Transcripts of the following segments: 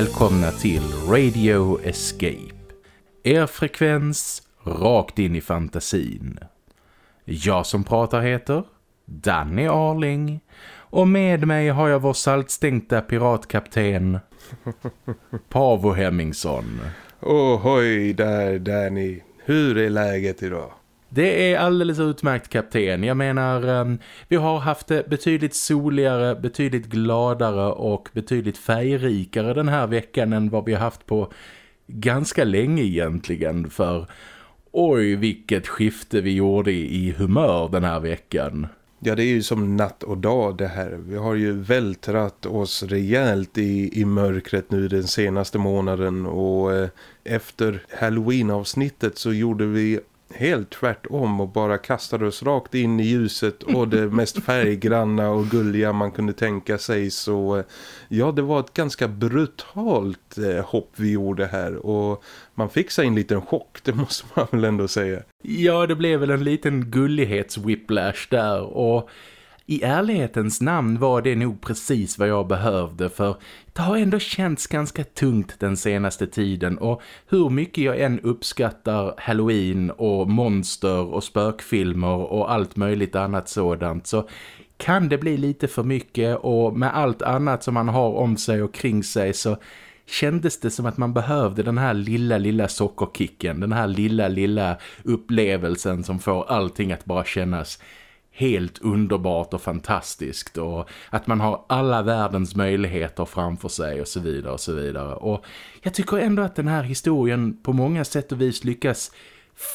Välkomna till Radio Escape. Er frekvens rakt in i fantasin. Jag som pratar heter Danny Arling och med mig har jag vår saltstänkta piratkapten Pavo Hemmingsson. Ohoj där Danny, hur är läget idag? Det är alldeles utmärkt kapten. Jag menar, ehm, vi har haft det betydligt soligare, betydligt gladare och betydligt färgrikare den här veckan än vad vi har haft på ganska länge egentligen. För oj vilket skifte vi gjorde i humör den här veckan. Ja, det är ju som natt och dag det här. Vi har ju vältrat oss rejält i, i mörkret nu den senaste månaden och eh, efter Halloween-avsnittet så gjorde vi helt tvärtom och bara kastade oss rakt in i ljuset och det mest färggranna och gulliga man kunde tänka sig så eh, ja det var ett ganska brutalt eh, hopp vi gjorde här och man fick sig en liten chock, det måste man väl ändå säga. Ja det blev väl en liten gullighets-whiplash där och i ärlighetens namn var det nog precis vad jag behövde för det har ändå känts ganska tungt den senaste tiden och hur mycket jag än uppskattar Halloween och monster och spökfilmer och allt möjligt annat sådant så kan det bli lite för mycket och med allt annat som man har om sig och kring sig så kändes det som att man behövde den här lilla, lilla sockerkicken. Den här lilla, lilla upplevelsen som får allting att bara kännas helt underbart och fantastiskt och att man har alla världens möjligheter framför sig och så vidare och så vidare. Och jag tycker ändå att den här historien på många sätt och vis lyckas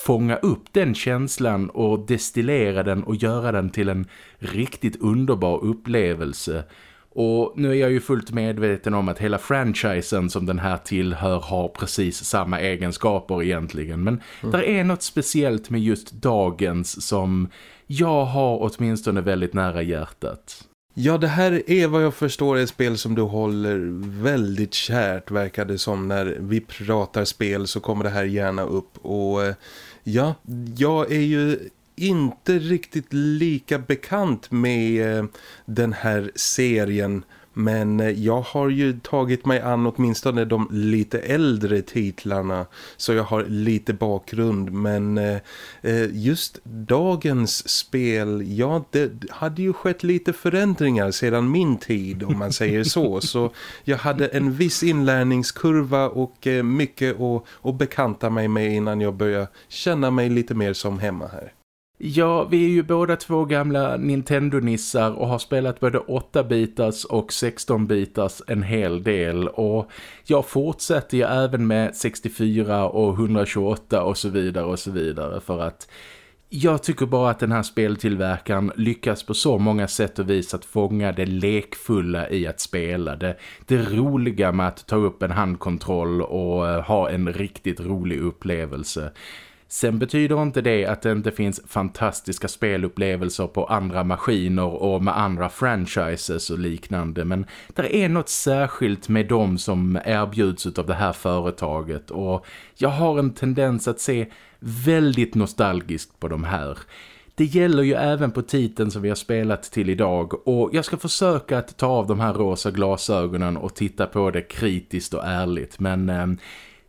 fånga upp den känslan och destillera den och göra den till en riktigt underbar upplevelse. Och nu är jag ju fullt medveten om att hela franchisen som den här tillhör har precis samma egenskaper egentligen. Men mm. där är något speciellt med just dagens som jag har åtminstone väldigt nära hjärtat. Ja, det här är vad jag förstår ett spel som du håller väldigt kärt verkar det som. När vi pratar spel så kommer det här gärna upp. Och eh, ja, jag är ju inte riktigt lika bekant med eh, den här serien men eh, jag har ju tagit mig an åtminstone de lite äldre titlarna så jag har lite bakgrund. Men eh, eh, just dagens spel, ja det hade ju skett lite förändringar sedan min tid om man säger så. Så jag hade en viss inlärningskurva och mycket att, att bekanta mig med innan jag började känna mig lite mer som hemma här. Ja, vi är ju båda två gamla Nintendo-nissar och har spelat både 8-bitars och 16-bitars en hel del och jag fortsätter ju även med 64 och 128 och så vidare och så vidare för att jag tycker bara att den här speltillverkaren lyckas på så många sätt och vis att fånga det lekfulla i att spela. Det, det roliga med att ta upp en handkontroll och eh, ha en riktigt rolig upplevelse. Sen betyder inte det att det inte finns fantastiska spelupplevelser på andra maskiner och med andra franchises och liknande. Men det är något särskilt med dem som erbjuds av det här företaget och jag har en tendens att se väldigt nostalgiskt på de här. Det gäller ju även på titeln som vi har spelat till idag och jag ska försöka att ta av de här rosa glasögonen och titta på det kritiskt och ärligt men... Eh,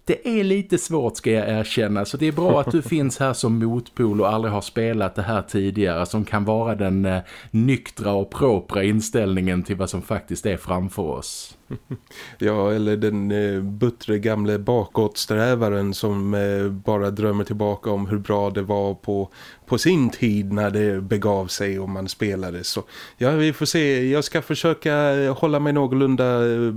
det är lite svårt ska jag erkänna så det är bra att du finns här som motpol och aldrig har spelat det här tidigare som kan vara den eh, nyktra och propra inställningen till vad som faktiskt är framför oss. Ja, eller den eh, buttre gamle bakåtsträvaren som eh, bara drömmer tillbaka om hur bra det var på, på sin tid när det begav sig och man spelade. Så ja, vi får se. Jag ska försöka eh, hålla mig någorlunda eh,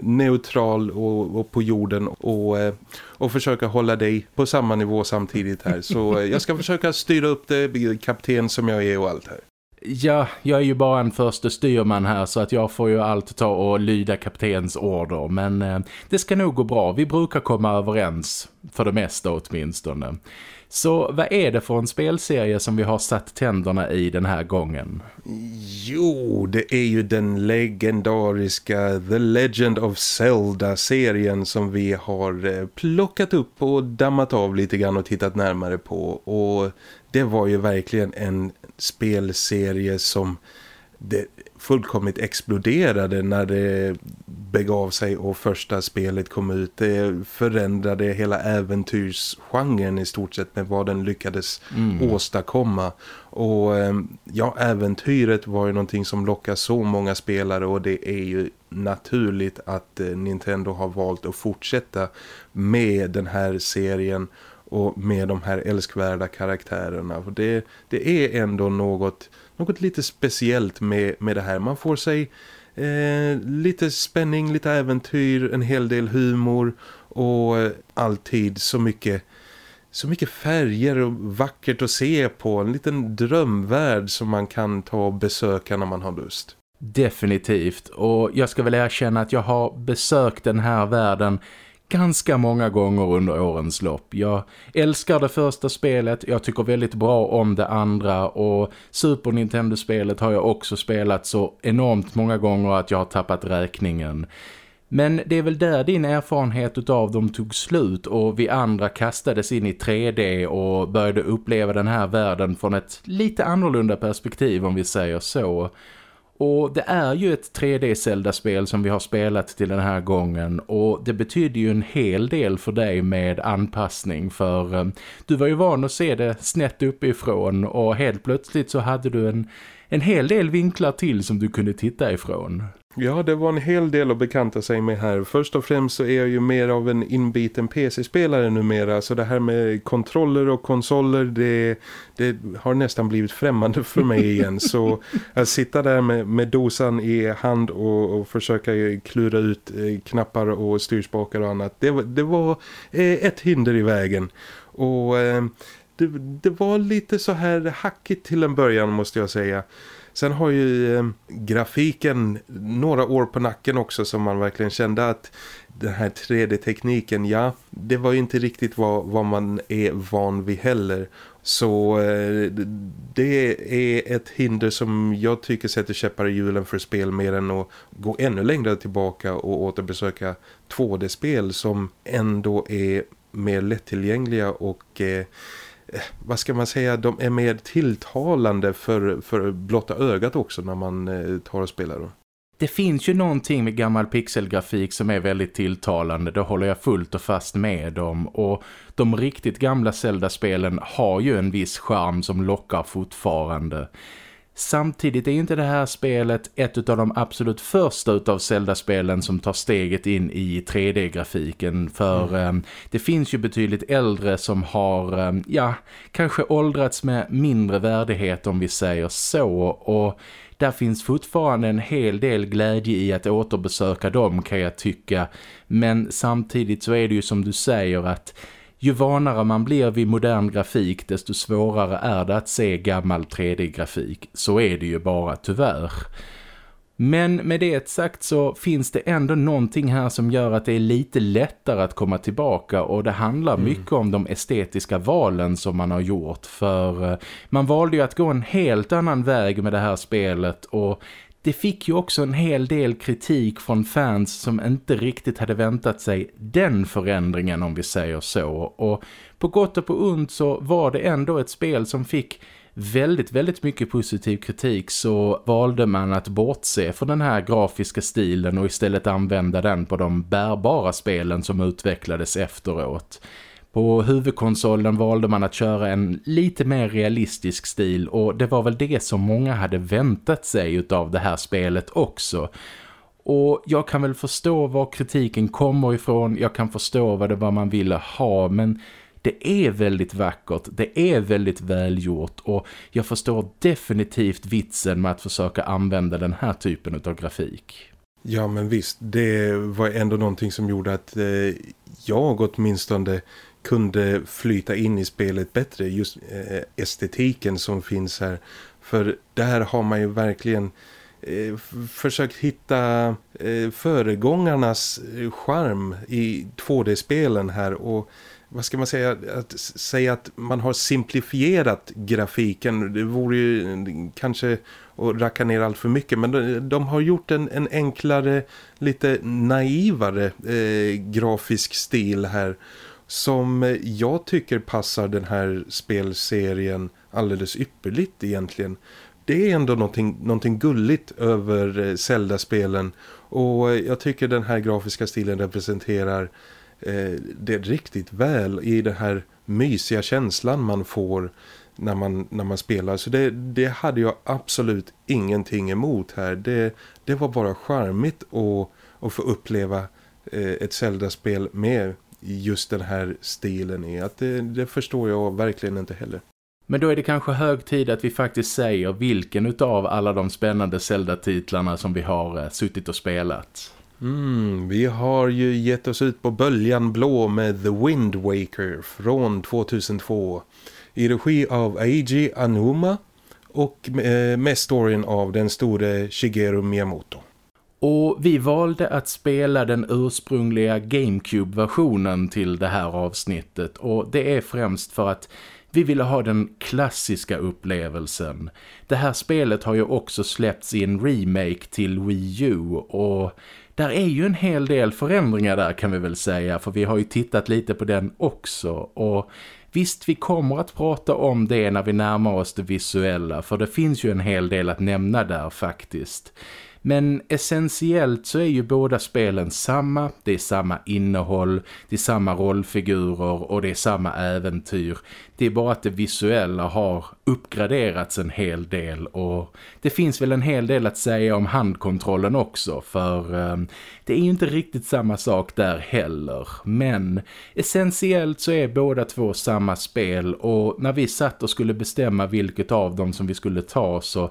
neutral och, och på jorden och, eh, och försöka hålla dig på samma nivå samtidigt här. Så eh, jag ska försöka styra upp det, kapten som jag är och allt här. Ja, jag är ju bara en första styrman här så att jag får ju allt ta och lyda kaptens order. Men eh, det ska nog gå bra. Vi brukar komma överens, för det mesta åtminstone. Så vad är det för en spelserie som vi har satt tänderna i den här gången? Jo, det är ju den legendariska The Legend of Zelda-serien som vi har eh, plockat upp och dammat av lite grann och tittat närmare på. Och det var ju verkligen en spelserie som det fullkomligt exploderade när det begav sig och första spelet kom ut. Det förändrade hela äventyrsgenren i stort sett med vad den lyckades mm. åstadkomma. Och eh, ja, äventyret var ju någonting som lockar så många spelare och det är ju naturligt att eh, Nintendo har valt att fortsätta med den här serien och med de här älskvärda karaktärerna. För det, det är ändå något, något lite speciellt med, med det här. Man får sig eh, lite spänning, lite äventyr, en hel del humor och eh, alltid så mycket så mycket färger och vackert att se på. En liten drömvärld som man kan ta och besöka när man har lust. Definitivt. Och jag ska väl erkänna att jag har besökt den här världen ganska många gånger under årens lopp. Jag älskar det första spelet, jag tycker väldigt bra om det andra och Super Nintendo-spelet har jag också spelat så enormt många gånger att jag har tappat räkningen. Men det är väl där din erfarenhet av dem tog slut och vi andra kastades in i 3D och började uppleva den här världen från ett lite annorlunda perspektiv om vi säger så. Och det är ju ett 3D-Zelda-spel som vi har spelat till den här gången och det betyder ju en hel del för dig med anpassning för eh, du var ju van att se det snett uppifrån och helt plötsligt så hade du en, en hel del vinklar till som du kunde titta ifrån. Ja, det var en hel del att bekanta sig med här. Först och främst så är jag ju mer av en inbiten PC-spelare numera. Så det här med kontroller och konsoler, det, det har nästan blivit främmande för mig igen. så att sitta där med, med dosan i hand och, och försöka klura ut eh, knappar och styrspakar och annat. Det, det var eh, ett hinder i vägen. Och... Eh, det, det var lite så här hackigt till en början måste jag säga. Sen har ju eh, grafiken några år på nacken också som man verkligen kände att den här 3D-tekniken, ja, det var ju inte riktigt vad, vad man är van vid heller. Så eh, det är ett hinder som jag tycker sätter käppar i hjulen för spel mer än att gå ännu längre tillbaka och återbesöka 2D-spel som ändå är mer lättillgängliga och... Eh, vad ska man säga, de är mer tilltalande för, för blotta ögat också när man eh, tar och spelar dem. Det finns ju någonting med gammal pixelgrafik som är väldigt tilltalande, det håller jag fullt och fast med om. Och de riktigt gamla Zelda-spelen har ju en viss charm som lockar fortfarande. Samtidigt är inte det här spelet ett av de absolut första utav Zelda-spelen som tar steget in i 3D-grafiken för mm. eh, det finns ju betydligt äldre som har, eh, ja, kanske åldrats med mindre värdighet om vi säger så. Och där finns fortfarande en hel del glädje i att återbesöka dem kan jag tycka. Men samtidigt så är det ju som du säger att ju vanare man blir vid modern grafik desto svårare är det att se gammal 3D-grafik. Så är det ju bara tyvärr. Men med det sagt så finns det ändå någonting här som gör att det är lite lättare att komma tillbaka och det handlar mm. mycket om de estetiska valen som man har gjort för eh, man valde ju att gå en helt annan väg med det här spelet och det fick ju också en hel del kritik från fans som inte riktigt hade väntat sig den förändringen om vi säger så. Och på gott och på ont så var det ändå ett spel som fick väldigt, väldigt mycket positiv kritik så valde man att bortse från den här grafiska stilen och istället använda den på de bärbara spelen som utvecklades efteråt. På huvudkonsolen valde man att köra en lite mer realistisk stil och det var väl det som många hade väntat sig av det här spelet också. Och jag kan väl förstå var kritiken kommer ifrån, jag kan förstå vad det var man ville ha men det är väldigt vackert, det är väldigt välgjort och jag förstår definitivt vitsen med att försöka använda den här typen av grafik. Ja men visst, det var ändå någonting som gjorde att eh, jag åtminstone kunde flyta in i spelet bättre. Just eh, estetiken som finns här. För där har man ju verkligen eh, försökt hitta eh, föregångarnas eh, charm i 2D-spelen här och vad ska man säga, att säga att man har simplifierat grafiken, det vore ju eh, kanske att racka ner allt för mycket, men de, de har gjort en, en enklare, lite naivare eh, grafisk stil här som jag tycker passar den här spelserien alldeles ypperligt egentligen. Det är ändå någonting, någonting gulligt över eh, Zelda-spelen Och eh, jag tycker den här grafiska stilen representerar eh, det riktigt väl i den här mysiga känslan man får när man, när man spelar. Så det, det hade jag absolut ingenting emot här. Det, det var bara charmigt att, att få uppleva eh, ett Zelda-spel med just den här stilen i. Att det, det förstår jag verkligen inte heller. Men då är det kanske hög tid att vi faktiskt säger vilken utav alla de spännande Zelda-titlarna som vi har eh, suttit och spelat. Mm, vi har ju gett oss ut på böljan blå med The Wind Waker från 2002 i regi av Eiji Anuma och eh, med storyn av den store Shigeru Miyamoto. Och vi valde att spela den ursprungliga Gamecube-versionen till det här avsnittet. Och det är främst för att vi ville ha den klassiska upplevelsen. Det här spelet har ju också släppts i en remake till Wii U. Och där är ju en hel del förändringar där kan vi väl säga. För vi har ju tittat lite på den också. Och visst vi kommer att prata om det när vi närmar oss det visuella. För det finns ju en hel del att nämna där faktiskt. Men essentiellt så är ju båda spelen samma, det är samma innehåll, det är samma rollfigurer och det är samma äventyr. Det är bara att det visuella har uppgraderats en hel del och det finns väl en hel del att säga om handkontrollen också för eh, det är ju inte riktigt samma sak där heller. Men essentiellt så är båda två samma spel och när vi satt och skulle bestämma vilket av dem som vi skulle ta så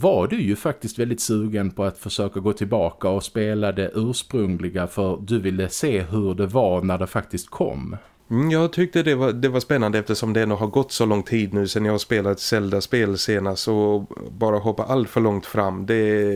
var du ju faktiskt väldigt sugen på att försöka gå tillbaka och spela det ursprungliga för du ville se hur det var när det faktiskt kom. Mm, jag tyckte det var, det var spännande eftersom det ändå har gått så lång tid nu sedan jag har spelat Zelda-spel senast och bara hoppa allt för långt fram det,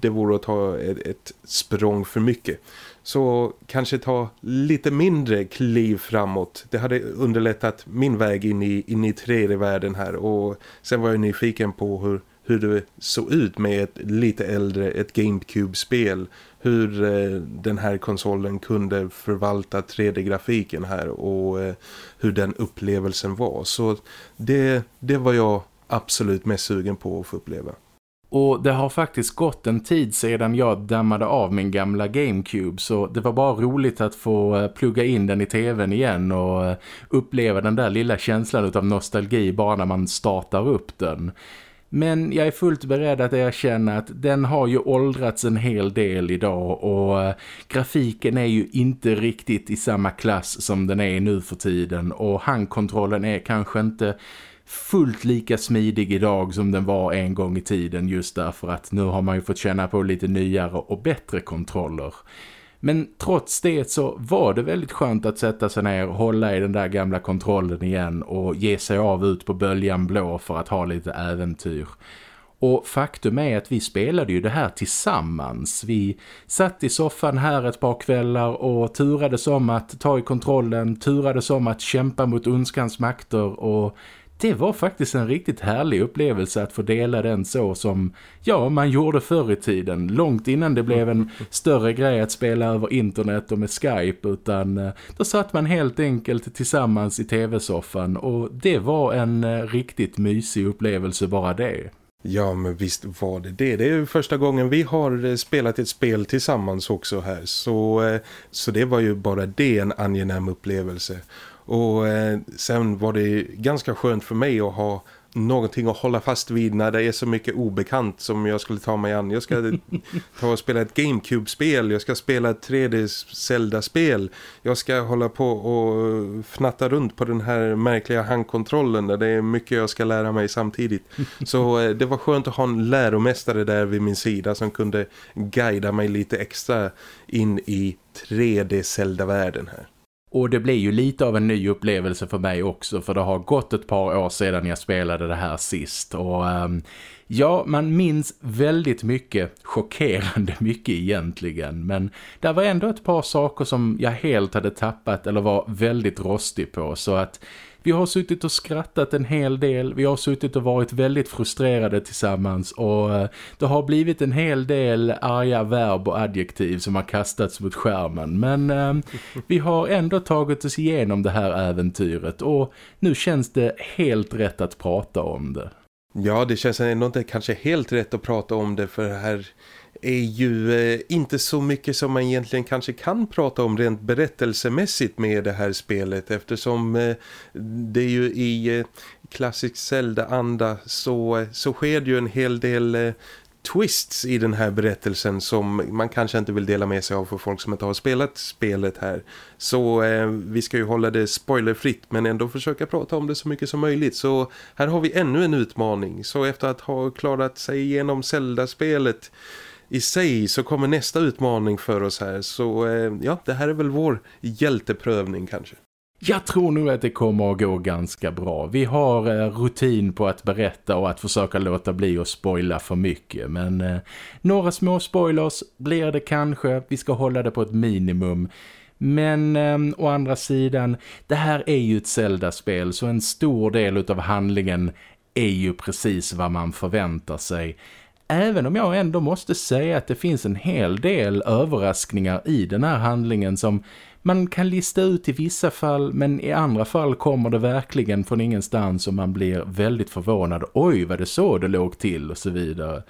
det vore att ta ett, ett språng för mycket. Så kanske ta lite mindre kliv framåt. Det hade underlättat min väg in i, in i tredje världen här och sen var jag nyfiken på hur hur det såg ut med ett lite äldre, ett Gamecube-spel. Hur eh, den här konsolen kunde förvalta 3D-grafiken här och eh, hur den upplevelsen var. Så det, det var jag absolut mest sugen på att få uppleva. Och det har faktiskt gått en tid sedan jag dammade av min gamla Gamecube så det var bara roligt att få eh, plugga in den i tvn igen och eh, uppleva den där lilla känslan av nostalgi bara när man startar upp den. Men jag är fullt beredd att erkänna att den har ju åldrats en hel del idag och eh, grafiken är ju inte riktigt i samma klass som den är nu för tiden och handkontrollen är kanske inte fullt lika smidig idag som den var en gång i tiden just därför att nu har man ju fått känna på lite nyare och bättre kontroller. Men trots det så var det väldigt skönt att sätta sig ner och hålla i den där gamla kontrollen igen och ge sig av ut på böljan blå för att ha lite äventyr. Och faktum är att vi spelade ju det här tillsammans. Vi satt i soffan här ett par kvällar och turades om att ta i kontrollen, turades om att kämpa mot ondskans makter och det var faktiskt en riktigt härlig upplevelse att få dela den så som ja, man gjorde förr i tiden. Långt innan det blev en större grej att spela över internet och med Skype utan eh, då satt man helt enkelt tillsammans i tv-soffan och det var en eh, riktigt mysig upplevelse bara det. Ja, men visst var det det. Det är första gången vi har eh, spelat ett spel tillsammans också här. Så, så det var ju bara det en angenäm upplevelse. Och eh, sen var det ganska skönt för mig att ha någonting att hålla fast vid när det är så mycket obekant som jag skulle ta mig an. Jag ska ta och spela ett Gamecube-spel, jag ska spela ett 3D Zelda-spel. Jag ska hålla på och fnatta runt på den här märkliga handkontrollen där det är mycket jag ska lära mig samtidigt. Så eh, det var skönt att ha en läromästare där vid min sida som kunde guida mig lite extra in i 3D Zelda-världen här. Och det blir ju lite av en ny upplevelse för mig också för det har gått ett par år sedan jag spelade det här sist. Och um, ja, man minns väldigt mycket, chockerande mycket egentligen. Men det var ändå ett par saker som jag helt hade tappat eller var väldigt rostig på. Så att vi har suttit och skrattat en hel del. Vi har suttit och varit väldigt frustrerade tillsammans och eh, det har blivit en hel del arga verb och adjektiv som har kastats mot skärmen. Men eh, vi har ändå tagit oss igenom det här äventyret och nu känns det helt rätt att prata om det. Ja, det känns ändå inte kanske helt rätt att prata om det för här är ju eh, inte så mycket som man egentligen kanske kan prata om rent berättelsemässigt med det här spelet eftersom eh, det är ju i eh, klassisk Zelda-anda så, så sker det ju en hel del twists i den här berättelsen som man kanske inte vill dela med sig av för folk som inte har spelat spelet här. Så eh, vi ska ju hålla det spoilerfritt men ändå försöka prata om det så mycket som möjligt. Så här har vi ännu en utmaning. Så efter att ha klarat sig igenom Zelda-spelet i sig så kommer nästa utmaning för oss här. Så eh, ja, det här är väl vår hjälteprövning kanske. Jag tror nog att det kommer att gå ganska bra. Vi har eh, rutin på att berätta och att försöka låta bli att spoila för mycket. Men eh, några små spoilers blir det kanske. Vi ska hålla det på ett minimum. Men eh, å andra sidan, det här är ju ett Zelda-spel så en stor del av handlingen är ju precis vad man förväntar sig. Även om jag ändå måste säga att det finns en hel del överraskningar i den här handlingen som man kan lista ut i vissa fall men i andra fall kommer det verkligen från ingenstans och man blir väldigt förvånad. Oj, vad det så det låg till och så vidare.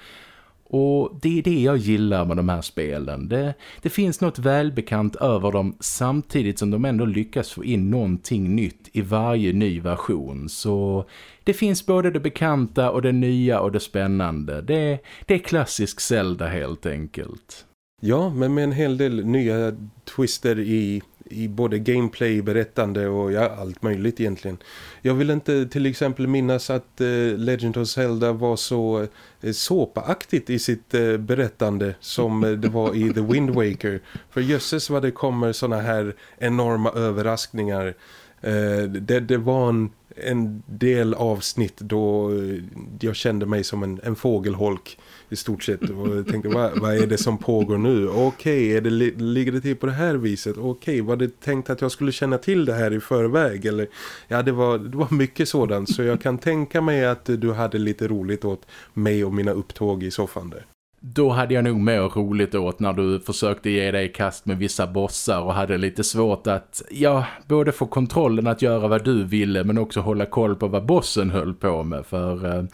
Och det är det jag gillar med de här spelen. Det, det finns något välbekant över dem samtidigt som de ändå lyckas få in någonting nytt i varje ny version. Så det finns både det bekanta och det nya och det spännande. Det, det är klassisk Zelda helt enkelt. Ja, men med en hel del nya twister i, i både gameplay, berättande och ja, allt möjligt egentligen. Jag vill inte till exempel minnas att eh, Legend of Zelda var så eh, såpaaktigt i sitt eh, berättande som eh, det var i The Wind Waker. För jösses vad det kommer såna här enorma överraskningar. Eh, det, det var en, en del avsnitt då eh, jag kände mig som en, en fågelholk i stort sett och tänkte vad, vad är det som pågår nu? Okej, okay, ligger det till på det här viset? Okej, okay, var det tänkt att jag skulle känna till det här i förväg? Eller, ja, det var, det var mycket sådant så jag kan tänka mig att du hade lite roligt åt mig och mina upptåg i soffan där. Då hade jag nog mer roligt åt när du försökte ge dig i kast med vissa bossar och hade lite svårt att, ja, både få kontrollen att göra vad du ville men också hålla koll på vad bossen höll på med för... Eh,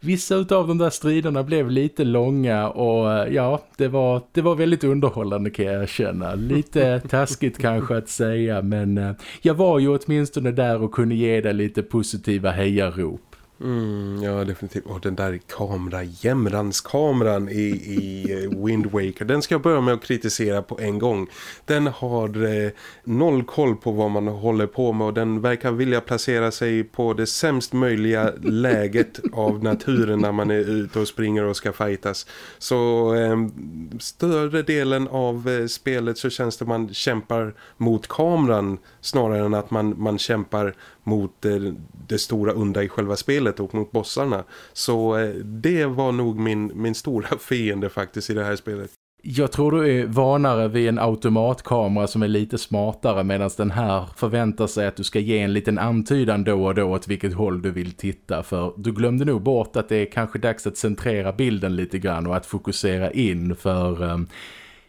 Vissa av de där striderna blev lite långa och eh, ja, det var, det var väldigt underhållande kan jag känna. Lite taskigt kanske att säga men eh, jag var ju åtminstone där och kunde ge dig lite positiva hejarop. Mm, ja, definitivt. Och den där kamera, jämranskameran i, i eh, Wind Waker, den ska jag börja med att kritisera på en gång. Den har eh, noll koll på vad man håller på med och den verkar vilja placera sig på det sämst möjliga läget av naturen när man är ute och springer och ska fightas. Så eh, större delen av eh, spelet så känns det man kämpar mot kameran snarare än att man, man kämpar mot eh, det stora onda i själva spelet och mot bossarna. Så eh, det var nog min, min stora fiende faktiskt i det här spelet. Jag tror du är vanare vid en automatkamera som är lite smartare medan den här förväntar sig att du ska ge en liten antydan då och då åt vilket håll du vill titta för du glömde nog bort att det är kanske dags att centrera bilden lite grann och att fokusera in för um,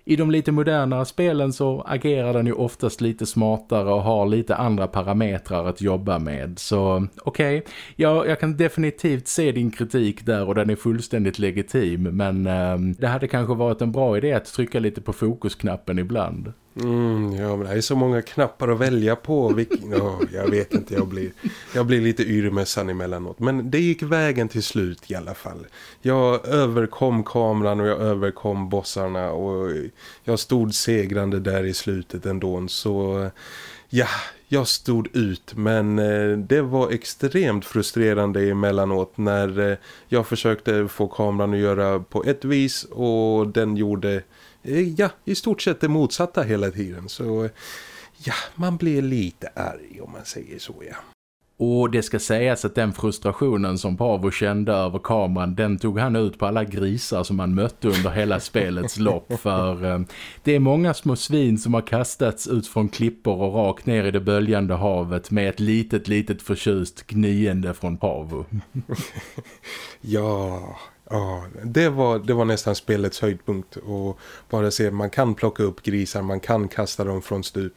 i de lite modernare spelen så agerar den ju oftast lite smartare och har lite andra parametrar att jobba med. Så okej, okay, ja, jag kan definitivt se din kritik där och den är fullständigt legitim. Men eh, det hade kanske varit en bra idé att trycka lite på fokusknappen ibland. Mm, ja, men det är så många knappar att välja på. Vilken, oh, jag vet inte, jag blir, jag blir lite yrmässan emellanåt. Men det gick vägen till slut i alla fall. Jag överkom kameran och jag överkom bossarna och jag stod segrande där i slutet ändå. Så ja, jag stod ut men eh, det var extremt frustrerande emellanåt när eh, jag försökte få kameran att göra på ett vis och den gjorde ja, i stort sett det motsatta hela tiden. Så ja, man blir lite arg om man säger så, ja. Och det ska sägas att den frustrationen som Pavo kände över kameran, den tog han ut på alla grisar som han mötte under hela spelets lopp. För eh, det är många små svin som har kastats ut från klippor och rakt ner i det böljande havet med ett litet, litet förtjust gniende från Pavo. ja, Ja, det var, det var nästan spelets höjdpunkt och bara se man kan plocka upp grisar, man kan kasta dem från stup.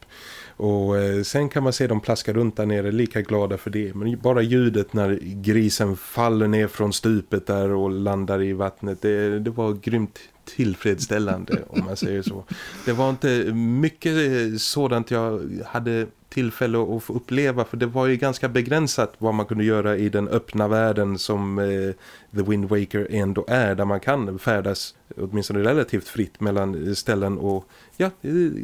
Och eh, sen kan man se dem plaska runt där nere, lika glada för det. Men bara ljudet när grisen faller ner från stupet där och landar i vattnet, det, det var grymt tillfredsställande om man säger så. Det var inte mycket eh, sådant jag hade tillfälle att få uppleva för det var ju ganska begränsat vad man kunde göra i den öppna världen som eh, The Wind Waker ändå är där man kan färdas åtminstone relativt fritt mellan eh, ställen och ja,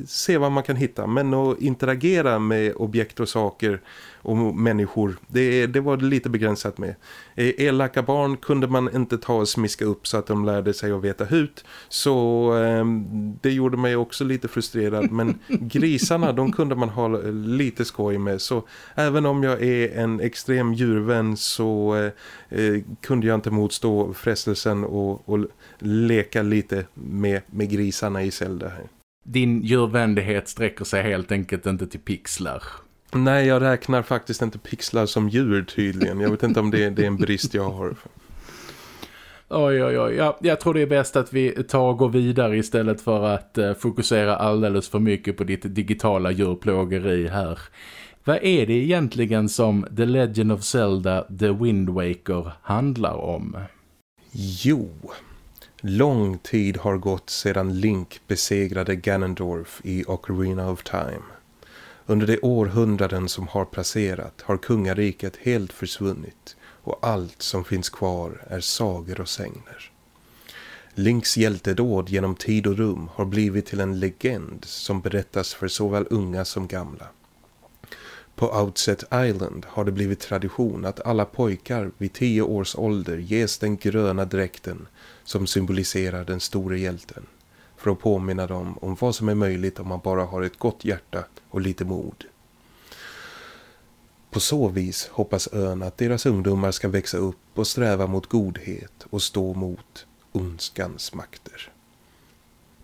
se vad man kan hitta men att interagera med objekt och saker och människor. Det, det var lite begränsat med. Eh, elaka barn kunde man inte ta och smiska upp så att de lärde sig att veta hut. Så eh, det gjorde mig också lite frustrerad. Men grisarna, de kunde man ha lite skoj med. Så även om jag är en extrem djurvän så eh, eh kunde jag inte motstå frestelsen och, och leka lite med, med grisarna i Zelda här. Din djurvänlighet sträcker sig helt enkelt inte till pixlar. Nej, jag räknar faktiskt inte pixlar som djur tydligen. Jag vet inte om det, det är en brist jag har. Oj, oj, oj. Ja, jag tror det är bäst att vi tar och går vidare istället för att uh, fokusera alldeles för mycket på ditt digitala djurplågeri här. Vad är det egentligen som The Legend of Zelda The Wind Waker handlar om? Jo, lång tid har gått sedan Link besegrade Ganondorf i Ocarina of Time. Under de århundraden som har passerat har kungariket helt försvunnit och allt som finns kvar är sagor och sängner. Links hjältedåd genom tid och rum har blivit till en legend som berättas för såväl unga som gamla. På Outset Island har det blivit tradition att alla pojkar vid tio års ålder ges den gröna dräkten som symboliserar den store hjälten för att påminna dem om vad som är möjligt om man bara har ett gott hjärta och lite mod. På så vis hoppas ön att deras ungdomar ska växa upp och sträva mot godhet och stå mot ondskans makter.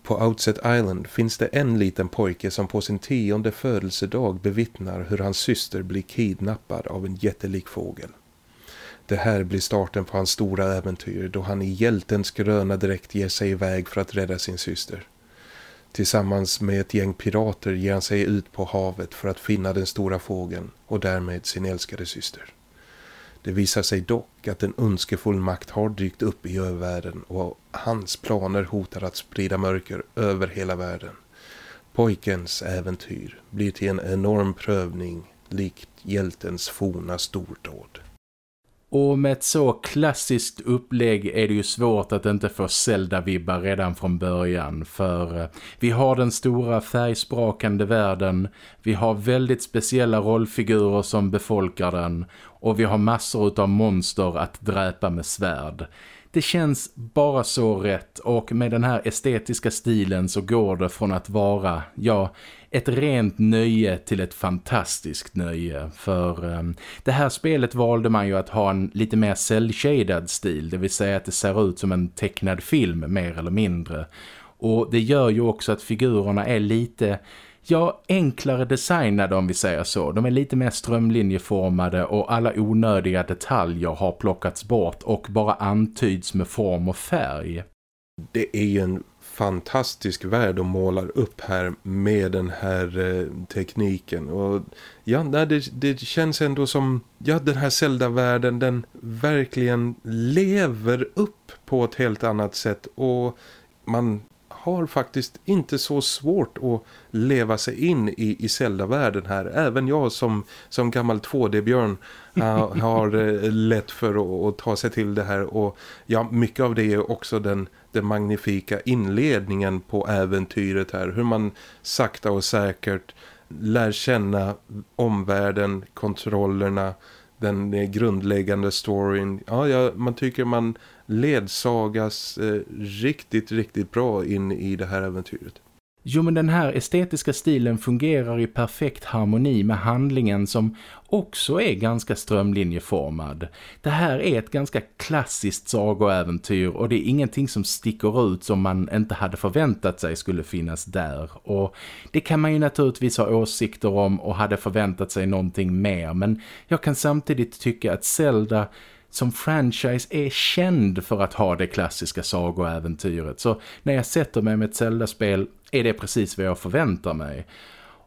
På Outset Island finns det en liten pojke som på sin tionde födelsedag bevittnar hur hans syster blir kidnappad av en jättelik fågel. Det här blir starten på hans stora äventyr då han i hjältens gröna dräkt ger sig iväg för att rädda sin syster. Tillsammans med ett gäng pirater ger han sig ut på havet för att finna den stora fågeln och därmed sin älskade syster. Det visar sig dock att en önskefull makt har dykt upp i övärlden och hans planer hotar att sprida mörker över hela världen. Pojkens äventyr blir till en enorm prövning likt hjältens forna stordåd. Och med ett så klassiskt upplägg är det ju svårt att inte få Zelda-vibbar redan från början. För eh, vi har den stora färgsprakande världen, vi har väldigt speciella rollfigurer som befolkar den och vi har massor av monster att dräpa med svärd. Det känns bara så rätt och med den här estetiska stilen så går det från att vara, ja, ett rent nöje till ett fantastiskt nöje. För um, det här spelet valde man ju att ha en lite mer cell-shaded stil, det vill säga att det ser ut som en tecknad film mer eller mindre. Och det gör ju också att figurerna är lite ja, enklare designade om vi säger så. De är lite mer strömlinjeformade och alla onödiga detaljer har plockats bort och bara antyds med form och färg. Det är ju en fantastisk värld de målar upp här med den här eh, tekniken och ja, det, det känns ändå som ja, den här Zelda-världen den verkligen lever upp på ett helt annat sätt och man har faktiskt inte så svårt att leva sig in i, i Zelda-världen här. Även jag som, som gammal 2D-björn uh, har uh, lätt för att, att, ta sig till det här. Och ja, mycket av det är också den, den magnifika inledningen på äventyret här. Hur man sakta och säkert lär känna omvärlden, kontrollerna, den grundläggande storyn. Ja, ja, man tycker man ledsagas eh, riktigt, riktigt bra in i det här äventyret. Jo men den här estetiska stilen fungerar i perfekt harmoni med handlingen som också är ganska strömlinjeformad. Det här är ett ganska klassiskt sagoäventyr och det är ingenting som sticker ut som man inte hade förväntat sig skulle finnas där. Och det kan man ju naturligtvis ha åsikter om och hade förväntat sig någonting mer men jag kan samtidigt tycka att Zelda som franchise är känd för att ha det klassiska sagoäventyret. Så när jag sätter mig med ett Zelda-spel är det precis vad jag förväntar mig.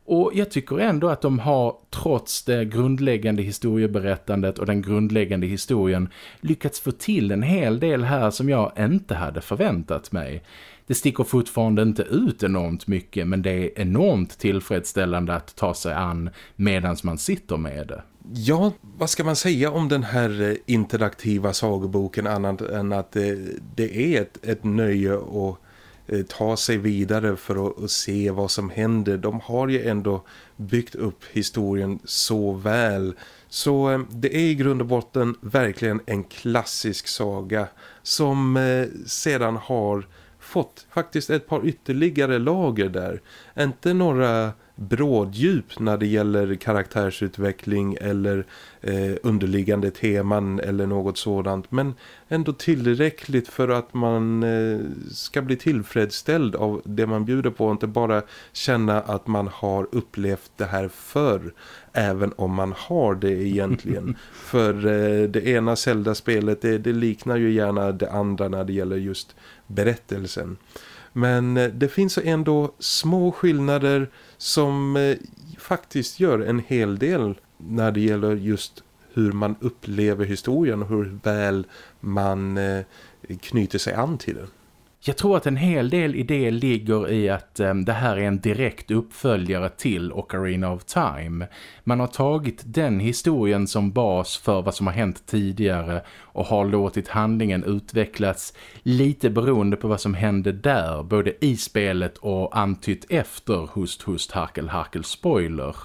Och jag tycker ändå att de har, trots det grundläggande historieberättandet och den grundläggande historien, lyckats få till en hel del här som jag inte hade förväntat mig. Det sticker fortfarande inte ut enormt mycket men det är enormt tillfredsställande att ta sig an medan man sitter med det. Ja, vad ska man säga om den här eh, interaktiva sagoboken annat än att det, det är ett, ett nöje att eh, ta sig vidare för att, att, se vad som händer. De har ju ändå byggt upp historien så väl. Så det är i grund och botten verkligen en klassisk saga som sedan har fått faktiskt ett par ytterligare lager där. Inte några bråddjup när det gäller karaktärsutveckling eller eh, underliggande teman eller något sådant. Men ändå tillräckligt för att man eh, ska bli tillfredsställd av det man bjuder på. Och inte bara känna att man har upplevt det här förr. Även om man har det egentligen. för eh, det ena Zelda-spelet det, det liknar ju gärna det andra när det gäller just berättelsen. Men eh, det finns ändå små skillnader som eh, faktiskt gör en hel del när det gäller just hur man upplever historien och hur väl man eh, knyter sig an till den. Jag tror att en hel del i det ligger i att eh, det här är en direkt uppföljare till Ocarina of Time. Man har tagit den historien som bas för vad som har hänt tidigare och har låtit handlingen utvecklas lite beroende på vad som hände där, både i spelet och antytt efter Hust Hust Harkel Harkel Spoiler.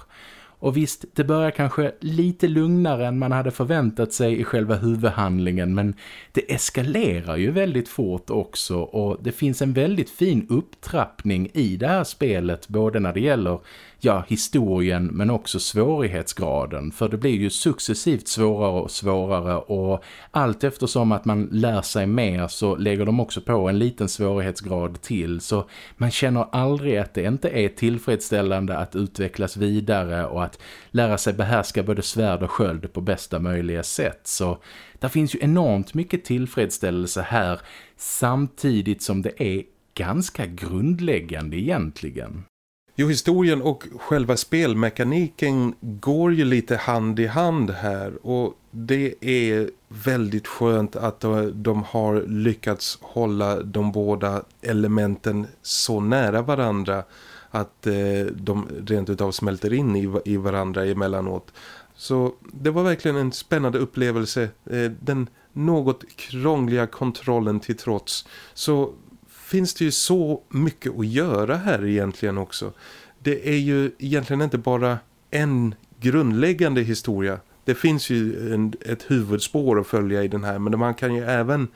Och visst, det börjar kanske lite lugnare än man hade förväntat sig i själva huvudhandlingen men det eskalerar ju väldigt fort också och det finns en väldigt fin upptrappning i det här spelet både när det gäller ja, historien men också svårighetsgraden. För det blir ju successivt svårare och svårare och allt eftersom att man lär sig mer så lägger de också på en liten svårighetsgrad till. Så man känner aldrig att det inte är tillfredsställande att utvecklas vidare och att lära sig behärska både svärd och sköld på bästa möjliga sätt. Så det finns ju enormt mycket tillfredsställelse här samtidigt som det är ganska grundläggande egentligen. Jo, historien och själva spelmekaniken går ju lite hand i hand här och det är väldigt skönt att de har lyckats hålla de båda elementen så nära varandra att eh, de rent utav smälter in i varandra emellanåt. Så det var verkligen en spännande upplevelse. Eh, den något krångliga kontrollen till trots så finns det ju så mycket att göra här egentligen också. Det är ju egentligen inte bara en grundläggande historia. Det finns ju en, ett huvudspår att följa i den här men man kan ju även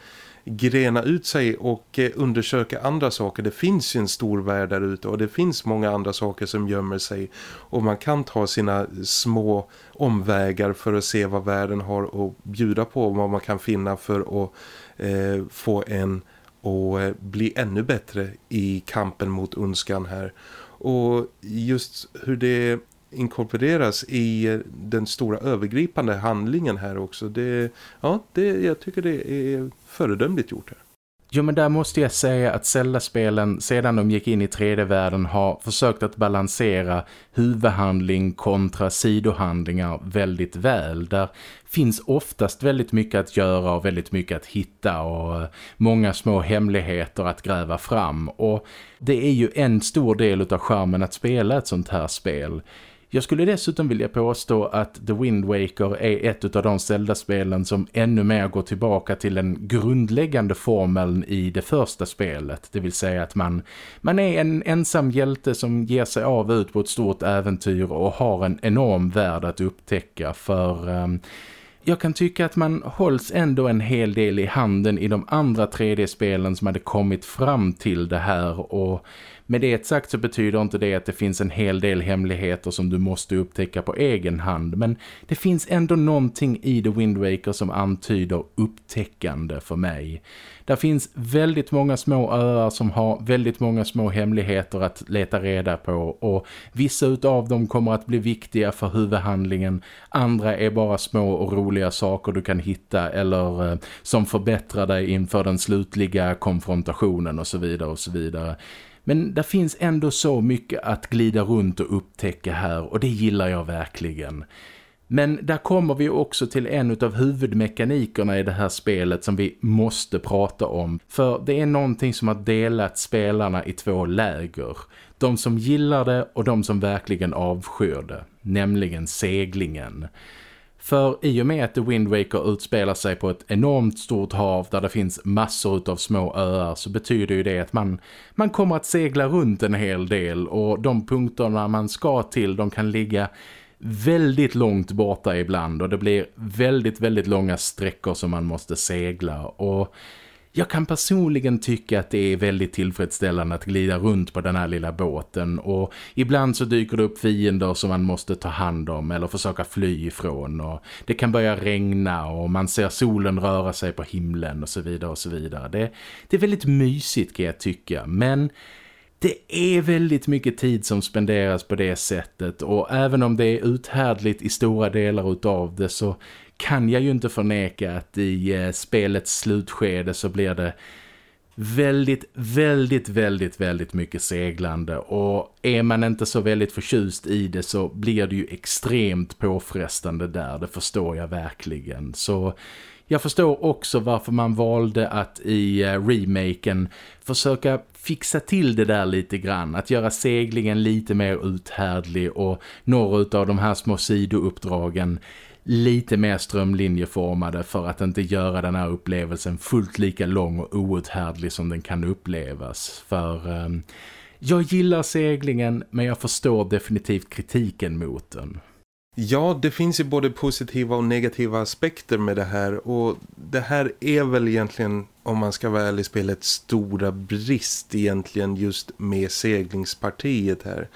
grena ut sig och eh, undersöka andra saker. Det finns ju en stor värld där ute och det finns många andra saker som gömmer sig och man kan ta sina små omvägar för att se vad världen har att bjuda på och vad man kan finna för att eh, få en och eh, bli ännu bättre i kampen mot ondskan här. Och just hur det inkorporeras i eh, den stora övergripande handlingen här också. Det, ja, det, jag tycker det är föredömligt gjort här. Jo men där måste jag säga att Zelda-spelen sedan de gick in i 3D-världen har försökt att balansera huvudhandling kontra sidohandlingar väldigt väl. Där finns oftast väldigt mycket att göra och väldigt mycket att hitta och eh, många små hemligheter att gräva fram. Och det är ju en stor del av charmen att spela ett sånt här spel. Jag skulle dessutom vilja påstå att The Wind Waker är ett av de Zelda-spelen som ännu mer går tillbaka till den grundläggande formeln i det första spelet. Det vill säga att man, man är en ensam hjälte som ger sig av ut på ett stort äventyr och har en enorm värld att upptäcka för... Um, jag kan tycka att man hålls ändå en hel del i handen i de andra 3D-spelen som hade kommit fram till det här och med det sagt så betyder inte det att det finns en hel del hemligheter som du måste upptäcka på egen hand. Men det finns ändå någonting i The Wind Waker som antyder upptäckande för mig. Där finns väldigt många små öar som har väldigt många små hemligheter att leta reda på. Och vissa utav dem kommer att bli viktiga för huvudhandlingen. Andra är bara små och roliga saker du kan hitta eller eh, som förbättrar dig inför den slutliga konfrontationen och så vidare och så vidare. Men det finns ändå så mycket att glida runt och upptäcka här och det gillar jag verkligen. Men där kommer vi också till en av huvudmekanikerna i det här spelet som vi måste prata om. För det är någonting som har delat spelarna i två läger. De som gillar det och de som verkligen avskyr det. Nämligen seglingen. För i och med att The Wind Waker utspelar sig på ett enormt stort hav där det finns massor av små öar så betyder ju det att man, man kommer att segla runt en hel del. Och de punkterna man ska till de kan ligga väldigt långt borta ibland. Och det blir väldigt, väldigt långa sträckor som man måste segla. Och jag kan personligen tycka att det är väldigt tillfredsställande att glida runt på den här lilla båten. Och ibland så dyker det upp fiender som man måste ta hand om eller försöka fly ifrån. Och det kan börja regna och man ser solen röra sig på himlen och så vidare och så vidare. Det, det är väldigt mysigt kan jag tycka. Men det är väldigt mycket tid som spenderas på det sättet. Och även om det är uthärdligt i stora delar utav det så kan jag ju inte förneka att i eh, spelets slutskede så blir det väldigt, väldigt, väldigt, väldigt mycket seglande och är man inte så väldigt förtjust i det så blir det ju extremt påfrestande där, det förstår jag verkligen. Så jag förstår också varför man valde att i eh, remaken försöka fixa till det där lite grann. Att göra seglingen lite mer uthärdlig och några av de här små sidouppdragen lite mer strömlinjeformade för att inte göra den här upplevelsen fullt lika lång och outhärdlig som den kan upplevas. För eh, jag gillar seglingen men jag förstår definitivt kritiken mot den. Ja, det finns ju både positiva och negativa aspekter med det här och det här är väl egentligen, om man ska vara ärlig, spelets stora brist egentligen just med seglingspartiet här.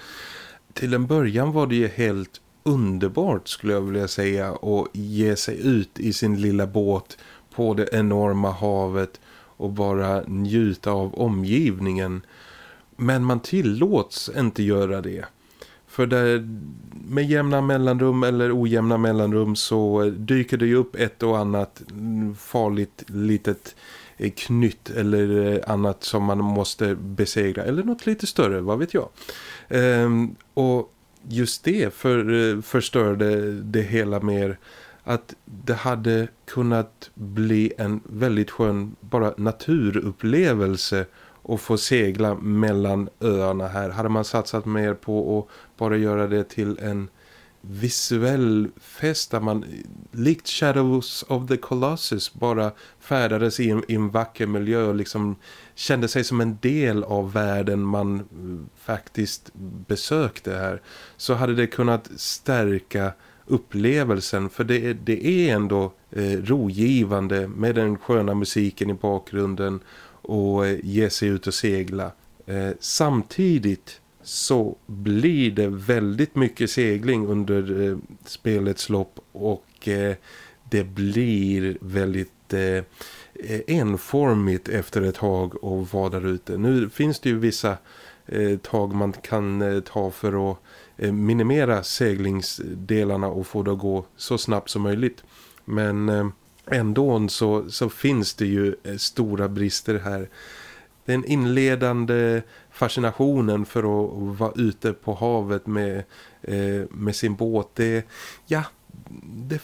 Till en början var det ju helt underbart skulle jag vilja säga att ge sig ut i sin lilla båt på det enorma havet och bara njuta av omgivningen. Men man tillåts inte göra det. För där, med jämna mellanrum eller ojämna mellanrum så dyker det ju upp ett och annat farligt litet eh, knytt eller eh, annat som man måste besegra. Eller något lite större, vad vet jag. Ehm, och just det för, eh, förstörde det hela mer att det hade kunnat bli en väldigt skön bara naturupplevelse och få segla mellan öarna här. Hade man satsat mer på att bara göra det till en visuell fest där man likt Shadows of the Colossus bara färdades i en, i en vacker miljö och liksom kände sig som en del av världen man eh, faktiskt besökte här så hade det kunnat stärka upplevelsen för det, det är ändå eh, rogivande med den sköna musiken i bakgrunden och eh, ge sig ut och segla. Eh, samtidigt så blir det väldigt mycket segling under eh, spelets lopp och eh, det blir väldigt eh, enformigt efter ett tag att vara där ute. Nu finns det ju vissa eh, tag man kan eh, ta för att eh, minimera seglingsdelarna och få det att gå så snabbt som möjligt. Men eh, ändå så, så finns det ju eh, stora brister här. Den inledande fascinationen för att vara ute på havet med, eh, med sin båt, det, ja, det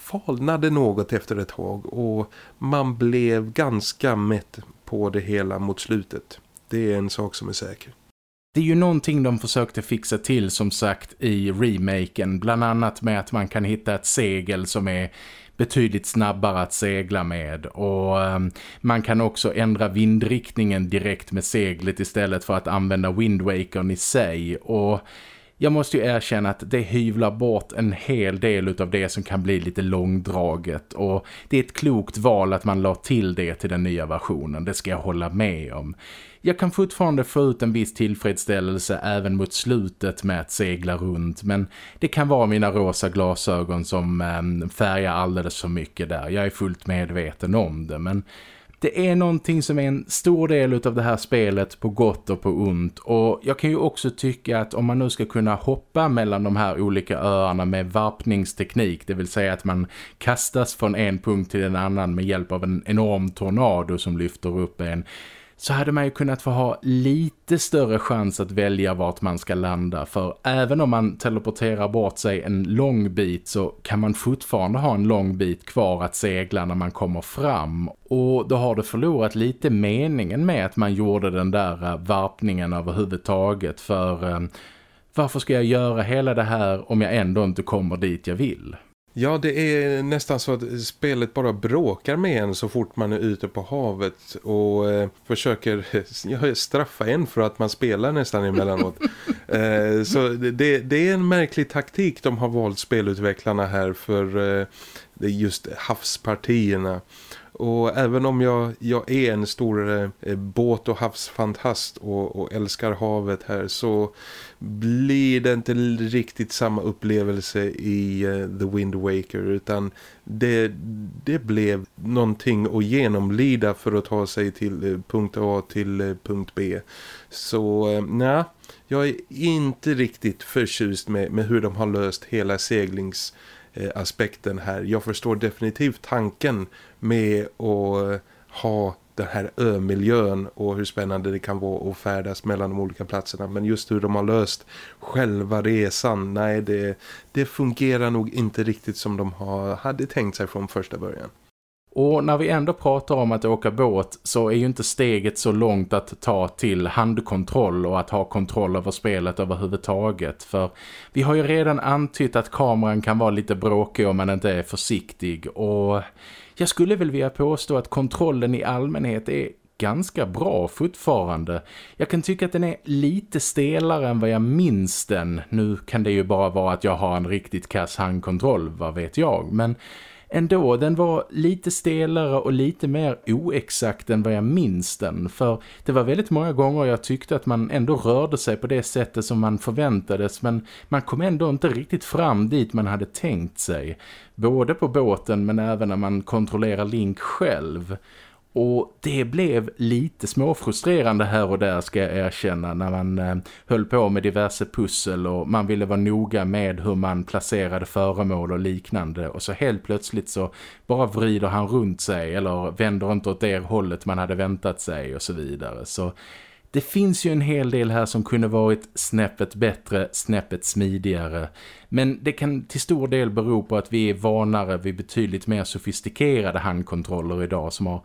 falnade något efter ett tag och man blev ganska mätt på det hela mot slutet. Det är en sak som är säker. Det är ju någonting de försökte fixa till som sagt i remaken. Bland annat med att man kan hitta ett segel som är betydligt snabbare att segla med. Och ehm, man kan också ändra vindriktningen direkt med seglet istället för att använda Windwakern i sig. Och jag måste ju erkänna att det hyvlar bort en hel del av det som kan bli lite långdraget. Och det är ett klokt val att man la till det till den nya versionen, det ska jag hålla med om. Jag kan fortfarande få ut en viss tillfredsställelse även mot slutet med att segla runt men det kan vara mina rosa glasögon som eh, färgar alldeles för mycket där. Jag är fullt medveten om det men det är någonting som är en stor del av det här spelet på gott och på ont och jag kan ju också tycka att om man nu ska kunna hoppa mellan de här olika öarna med varpningsteknik, det vill säga att man kastas från en punkt till en annan med hjälp av en enorm tornado som lyfter upp en så hade man ju kunnat få ha lite större chans att välja vart man ska landa. För även om man teleporterar bort sig en lång bit så kan man fortfarande ha en lång bit kvar att segla när man kommer fram. Och då har det förlorat lite meningen med att man gjorde den där eh, varpningen överhuvudtaget. För eh, varför ska jag göra hela det här om jag ändå inte kommer dit jag vill? Ja, det är nästan så att spelet bara bråkar med en så fort man är ute på havet och eh, försöker ja, straffa en för att man spelar nästan emellanåt. eh, så det, det, är en märklig taktik de har valt spelutvecklarna här för eh, just havspartierna. Och även om jag, jag är en stor eh, båt- och havsfantast och, och, älskar havet här så blir det inte riktigt samma upplevelse i eh, The Wind Waker utan det, det blev någonting att genomlida för att ta sig till eh, punkt A till eh, punkt B. Så eh, nej, jag är inte riktigt förtjust med, med hur de har löst hela seglings Eh, aspekten här. Jag förstår definitivt tanken med att eh, ha den här ömiljön och hur spännande det kan vara att färdas mellan de olika platserna. Men just hur de har löst själva resan, nej det, det fungerar nog inte riktigt som de har, hade tänkt sig från första början. Och när vi ändå pratar om att åka båt så är ju inte steget så långt att ta till handkontroll och att ha kontroll över spelet överhuvudtaget. För vi har ju redan antytt att kameran kan vara lite bråkig om man inte är försiktig och jag skulle väl vilja påstå att kontrollen i allmänhet är ganska bra fortfarande. Jag kan tycka att den är lite stelare än vad jag minns den. Nu kan det ju bara vara att jag har en riktigt kass handkontroll, vad vet jag. Men ändå, den var lite stelare och lite mer oexakt än vad jag minns den. För det var väldigt många gånger jag tyckte att man ändå rörde sig på det sättet som man förväntades. Men man kom ändå inte riktigt fram dit man hade tänkt sig. Både på båten men även när man kontrollerar Link själv. Och det blev lite småfrustrerande här och där ska jag erkänna när man eh, höll på med diverse pussel och man ville vara noga med hur man placerade föremål och liknande och så helt plötsligt så bara vrider han runt sig eller vänder inte åt det hållet man hade väntat sig och så vidare. Så det finns ju en hel del här som kunde varit snäppet bättre, snäppet smidigare. Men det kan till stor del bero på att vi är vanare vid betydligt mer sofistikerade handkontroller idag som har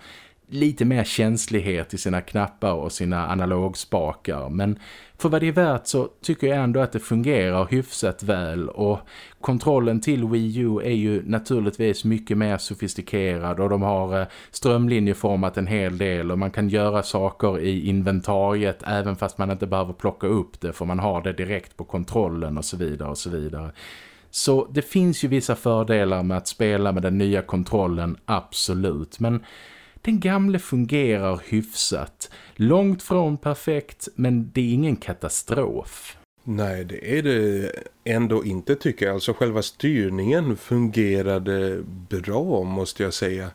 lite mer känslighet i sina knappar och sina analogspakar. Men för vad det är värt så tycker jag ändå att det fungerar hyfsat väl och kontrollen till Wii U är ju naturligtvis mycket mer sofistikerad och de har eh, strömlinjeformat en hel del och man kan göra saker i inventariet även fast man inte behöver plocka upp det för man har det direkt på kontrollen och så vidare och så vidare. Så det finns ju vissa fördelar med att spela med den nya kontrollen, absolut. Men den gamle fungerar hyfsat. Långt från perfekt, men det är ingen katastrof. Nej, det är det ändå inte tycker jag. Alltså själva styrningen fungerade bra måste jag säga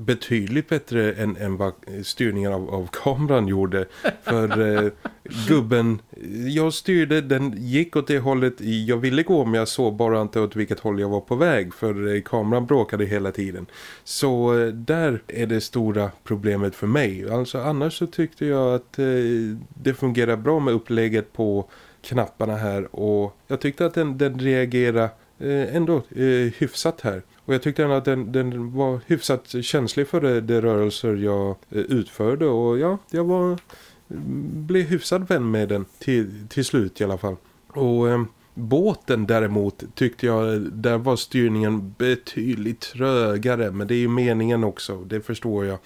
betydligt bättre än, än vad styrningen av, av kameran gjorde. För eh, gubben, jag styrde, den gick åt det hållet jag ville gå men jag såg bara inte åt vilket håll jag var på väg. För eh, kameran bråkade hela tiden. Så eh, där är det stora problemet för mig. Alltså annars så tyckte jag att eh, det fungerar bra med upplägget på knapparna här. Och jag tyckte att den, den reagerade Eh, ändå eh, hyfsat här. Och jag tyckte att den, den var hyfsat känslig för de, de rörelser jag eh, utförde. Och ja, jag var, blev hyfsad vän med den till, till slut i alla fall. Och eh, båten däremot tyckte jag, där var styrningen betydligt trögare. Men det är ju meningen också, det förstår jag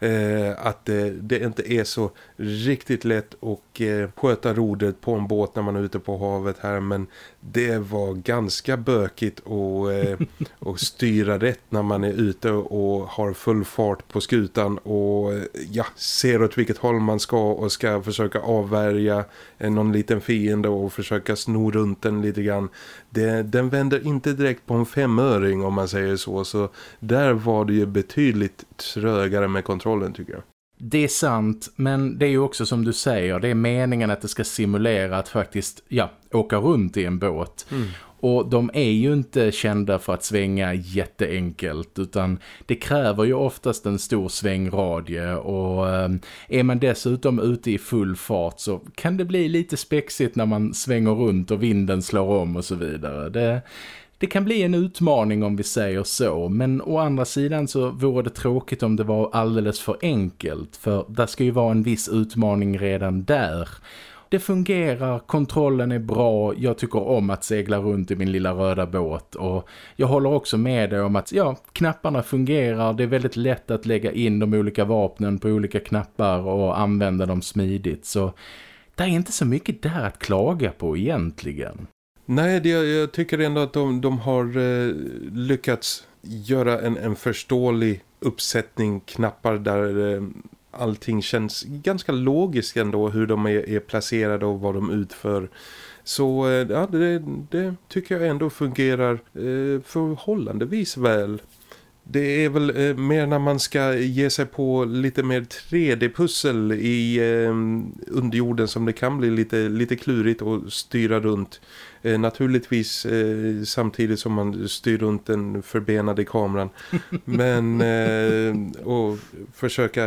eh, att eh, det inte är så riktigt lätt att eh, sköta rodret på en båt när man är ute på havet här men det var ganska bökigt att, eh, styra rätt när man är ute och har full fart på skutan och eh, ja, ser åt vilket håll man ska och ska försöka avvärja någon liten fiende och försöka sno runt den lite grann. Det, den vänder inte direkt på en femöring om man säger så så där var det ju betydligt trögare med kontrollen tycker jag. Det är sant, men det är ju också som du säger, det är meningen att det ska simulera att faktiskt, ja, åka runt i en båt. Mm. Och de är ju inte kända för att svänga jätteenkelt utan det kräver ju oftast en stor svängradie och eh, är man dessutom ute i full fart så kan det bli lite spexigt när man svänger runt och vinden slår om och så vidare. Det, det kan bli en utmaning om vi säger så, men å andra sidan så vore det tråkigt om det var alldeles för enkelt, för det ska ju vara en viss utmaning redan där. Det fungerar, kontrollen är bra, jag tycker om att segla runt i min lilla röda båt och jag håller också med dig om att ja, knapparna fungerar, det är väldigt lätt att lägga in de olika vapnen på olika knappar och använda dem smidigt så det är inte så mycket där att klaga på egentligen. Nej, det, jag tycker ändå att de, de har eh, lyckats göra en, en förståelig uppsättning knappar där eh, allting känns ganska logiskt ändå hur de är, är placerade och vad de utför. Så eh, ja, det, det tycker jag ändå fungerar eh, förhållandevis väl. Det är väl eh, mer när man ska ge sig på lite mer 3D-pussel i eh, underjorden som det kan bli lite, lite klurigt att styra runt. Eh, naturligtvis eh, samtidigt som man styr runt den förbenade kameran. Men eh, och försöka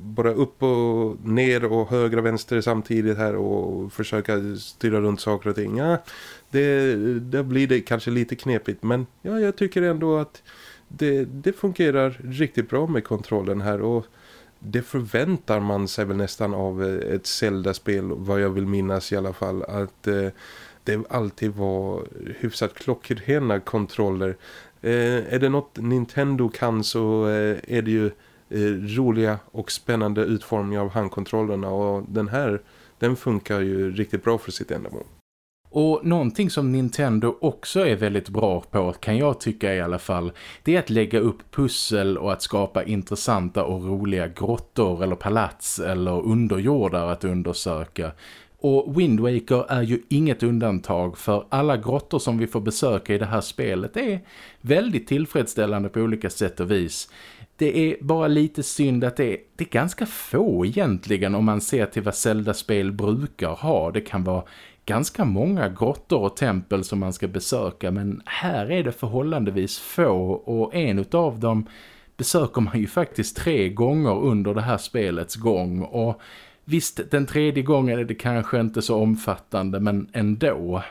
bara upp och ner och höger och vänster samtidigt här och försöka styra runt saker och ting. Ja, det, det blir det kanske lite knepigt men ja, jag tycker ändå att det, det fungerar riktigt bra med kontrollen här och det förväntar man sig väl nästan av ett Zelda-spel vad jag vill minnas i alla fall att eh, det alltid var hyfsat klockrena kontroller. Eh, är det något Nintendo kan så eh, är det ju eh, roliga och spännande utformningar av handkontrollerna och den här den funkar ju riktigt bra för sitt ändamål. Och någonting som Nintendo också är väldigt bra på kan jag tycka i alla fall det är att lägga upp pussel och att skapa intressanta och roliga grottor eller palats eller underjordar att undersöka. Och Wind Waker är ju inget undantag för alla grottor som vi får besöka i det här spelet är väldigt tillfredsställande på olika sätt och vis. Det är bara lite synd att det är, det är ganska få egentligen om man ser till vad Zelda-spel brukar ha. Det kan vara ganska många grottor och tempel som man ska besöka men här är det förhållandevis få och en av dem besöker man ju faktiskt tre gånger under det här spelets gång och Visst, den tredje gången är det kanske inte så omfattande men ändå.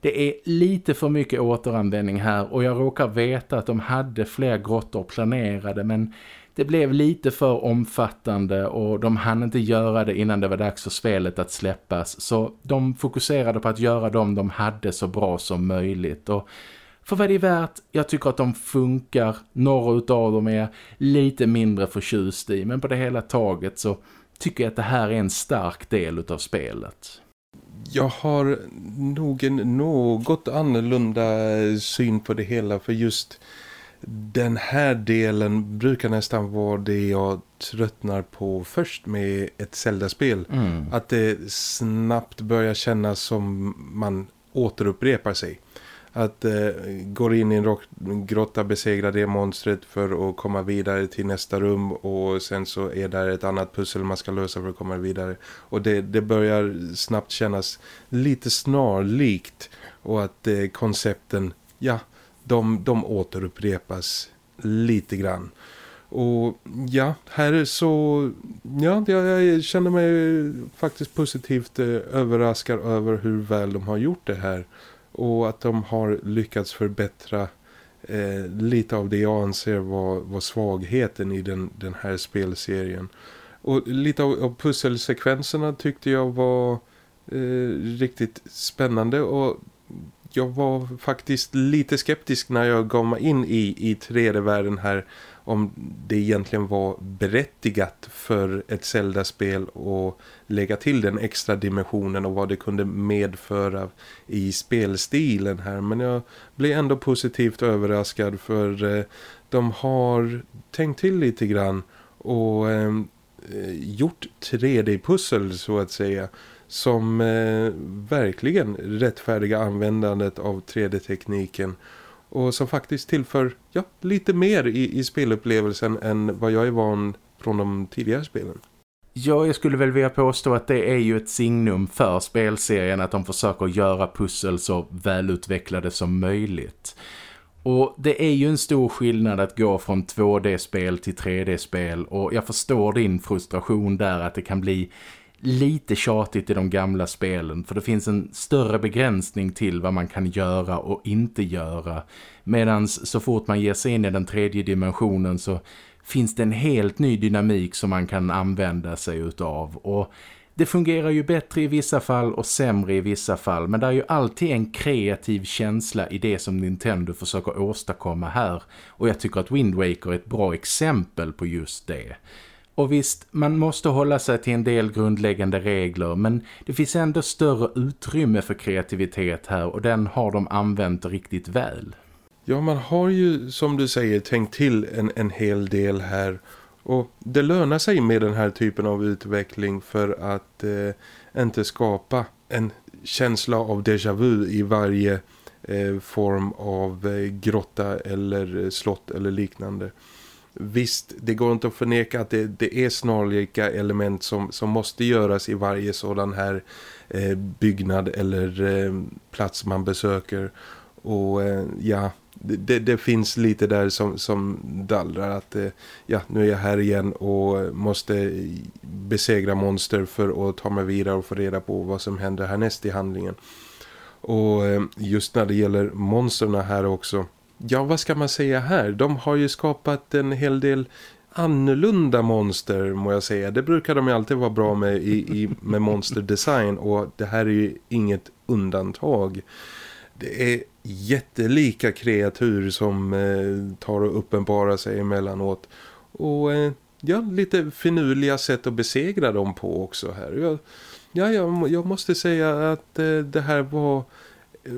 Det är lite för mycket återanvändning här och jag råkar veta att de hade fler grottor planerade men det blev lite för omfattande och de hann inte göra det innan det var dags för spelet att släppas. Så de fokuserade på att göra dem de hade så bra som möjligt. Och för vad det är värt, jag tycker att de funkar, några utav dem är lite mindre förtjust i men på det hela taget så tycker jag att det här är en stark del av spelet. Jag har nog en något annorlunda syn på det hela för just den här delen brukar nästan vara det jag tröttnar på först med ett Zelda-spel. Mm. Att det snabbt börjar kännas som man återupprepar sig att eh, går in i en rock, grotta, besegra det monstret för att komma vidare till nästa rum och sen så är där ett annat pussel man ska lösa för att komma vidare. Och det, det börjar snabbt kännas lite snarlikt och att eh, koncepten, ja, de, de återupprepas lite grann. Och ja, här så ja, jag känner mig faktiskt positivt eh, överraskad över hur väl de har gjort det här och att de har lyckats förbättra eh, lite av det jag anser var, var svagheten i den, den här spelserien. Och lite av, av pusselsekvenserna tyckte jag var eh, riktigt spännande och jag var faktiskt lite skeptisk när jag gav mig in i, i 3D-världen här om det egentligen var berättigat för ett Zelda-spel att lägga till den extra dimensionen och vad det kunde medföra i spelstilen här. Men jag blev ändå positivt överraskad för eh, de har tänkt till lite grann och eh, gjort 3D-pussel så att säga som eh, verkligen rättfärdiga användandet av 3D-tekniken och som faktiskt tillför ja, lite mer i, i spelupplevelsen än vad jag är van från de tidigare spelen. Ja, jag skulle väl vilja påstå att det är ju ett signum för spelserien att de försöker göra pussel så välutvecklade som möjligt. Och det är ju en stor skillnad att gå från 2D-spel till 3D-spel och jag förstår din frustration där att det kan bli lite tjatigt i de gamla spelen för det finns en större begränsning till vad man kan göra och inte göra. Medan så fort man ger sig in i den tredje dimensionen så finns det en helt ny dynamik som man kan använda sig utav och det fungerar ju bättre i vissa fall och sämre i vissa fall men det är ju alltid en kreativ känsla i det som Nintendo försöker åstadkomma här och jag tycker att Wind Waker är ett bra exempel på just det. Och visst, man måste hålla sig till en del grundläggande regler men det finns ändå större utrymme för kreativitet här och den har de använt riktigt väl. Ja, man har ju som du säger tänkt till en, en hel del här och det lönar sig med den här typen av utveckling för att eh, inte skapa en känsla av déjà vu i varje eh, form av eh, grotta eller eh, slott eller liknande. Visst, det går inte att förneka att det, det är snarlika element som, som måste göras i varje sådan här eh, byggnad eller eh, plats man besöker. Och eh, ja, det, det, finns lite där som, som dallrar att eh, ja, nu är jag här igen och måste besegra monster för att ta mig vidare och få reda på vad som händer härnäst i handlingen. Och eh, just när det gäller monsterna här också ja vad ska man säga här? De har ju skapat en hel del annorlunda monster må jag säga. Det brukar de ju alltid vara bra med i, i med monsterdesign och det här är ju inget undantag. Det är jättelika kreatur som eh, tar och uppenbarar sig emellanåt. Och eh, ja, lite finurliga sätt att besegra dem på också här. Jag, ja, jag, jag måste säga att eh, det här var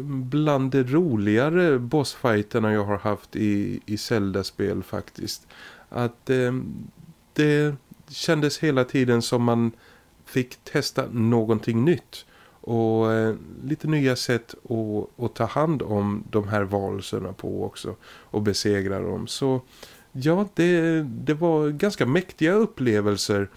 bland de roligare bossfighterna jag har haft i, i Zelda-spel faktiskt. Att eh, det kändes hela tiden som man fick testa någonting nytt. Och eh, lite nya sätt att, att ta hand om de här valserna på också. Och besegra dem. Så ja, det, det var ganska mäktiga upplevelser.